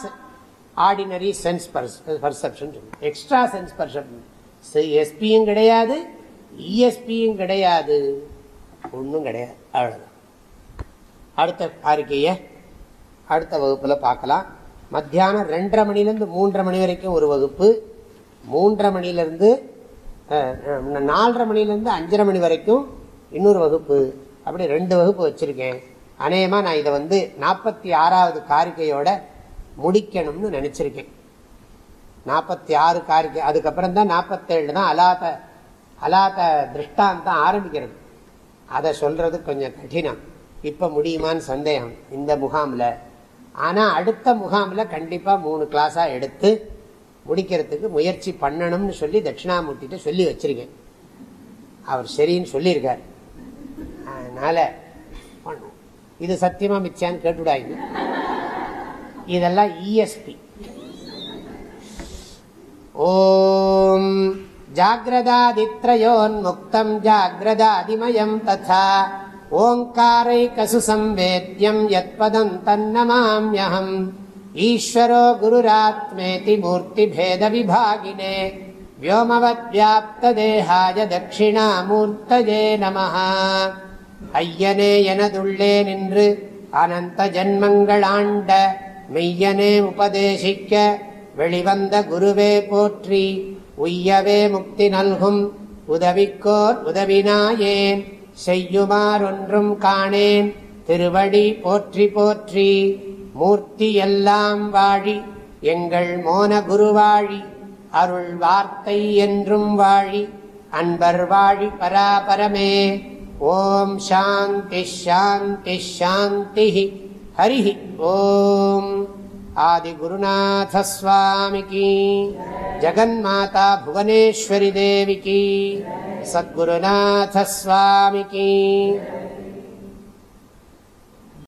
extraordinary sense perception extra sense perception எஸ்பியும் கிடையாது இஎஸ்பியும் கிடையாது. ஒன்றும் கிடையாது. அவ்வளோதான் அடுத்த அறிக்கையை அடுத்த வகுப்பில் பார்க்கலாம். மத்தியானம் ரெண்டரை மணிலேருந்து மூன்றரை மணி வரைக்கும் ஒரு வகுப்பு. மூன்றரை மணிலேருந்து நாலரை மணிலேருந்து அஞ்சரை மணி வரைக்கும் இன்னொரு வகுப்பு அப்படி ரெண்டு வகுப்பு வச்சுருக்கேன். அநேகமாக நான் இதை வந்து நாற்பத்தி ஆறாவது காரிக்கையோட முடிக்கணும்னு நினச்சிருக்கேன். நாற்பத்தி ஆறு காரிக்கை அதுக்கப்புறம் தான் நாற்பத்தேழு தான் அலாத அலாத திருஷ்டாந்தம் ஆரம்பிக்கிறது. அதை சொல்கிறது கொஞ்சம் கடினம். இப்போ முடியுமான்னு சந்தேகம் இந்த முகாமில். ஆனால் அடுத்த முகாமில் கண்டிப்பாக மூணு கிளாஸாக எடுத்து முடிக்கிறதுக்கு முயற்சி பண்ணணும்னு சொல்லி தட்சிணாமூர்த்திட்ட சொல்லி வச்சிருக்கேன். அவர் சரின்னு சொல்லியிருக்கார். அதனால் பண்ணுவோம். இது சத்தியமா மிச்சான்னு கேட்டுவிடாங்க இதெல்லாம் இஎஸ்பி ஓம் ஜாகிரதாதித்ரயோன்முக்தம் ஜாகிரதாதிமயம் ததா. ஓங்காரை கசு சம்வேத்யம் யத் பதம் தன்னமாம்யம் ईश्वरो गुरुरात्मेति मूर्तिभेदविभागिने व्योमवद्व्याप्तदेहाय दक्षिणामूर्तये நமः ஐயனே எனதுள்ளே நின்று அனந்த ஜன்மங்களாண்ட மெய்யனே உபதேசிக்க வெளிவந்த குருவே போற்றி உய்யவே முக்தி நல்கும் உதவிக்கோர் உதவினாயேன் செய்யுமாறொன்றும் காணேன் திருவடி போற்றி போற்றி மூர்த்தி எல்லாம் வாழி எங்கள் மோன குருவாழி அருள் வார்த்தை என்றும் வாழி அன்பர் வாழி பராபரமே ஓம் சாந்தி ஷாந்தி ஷாந்தி ஹரி ஓம் आदिगुरुनाथस्वामि की जगन्माता भुवनेश्वरी देवी की सद्गुरुनाथस्वामि की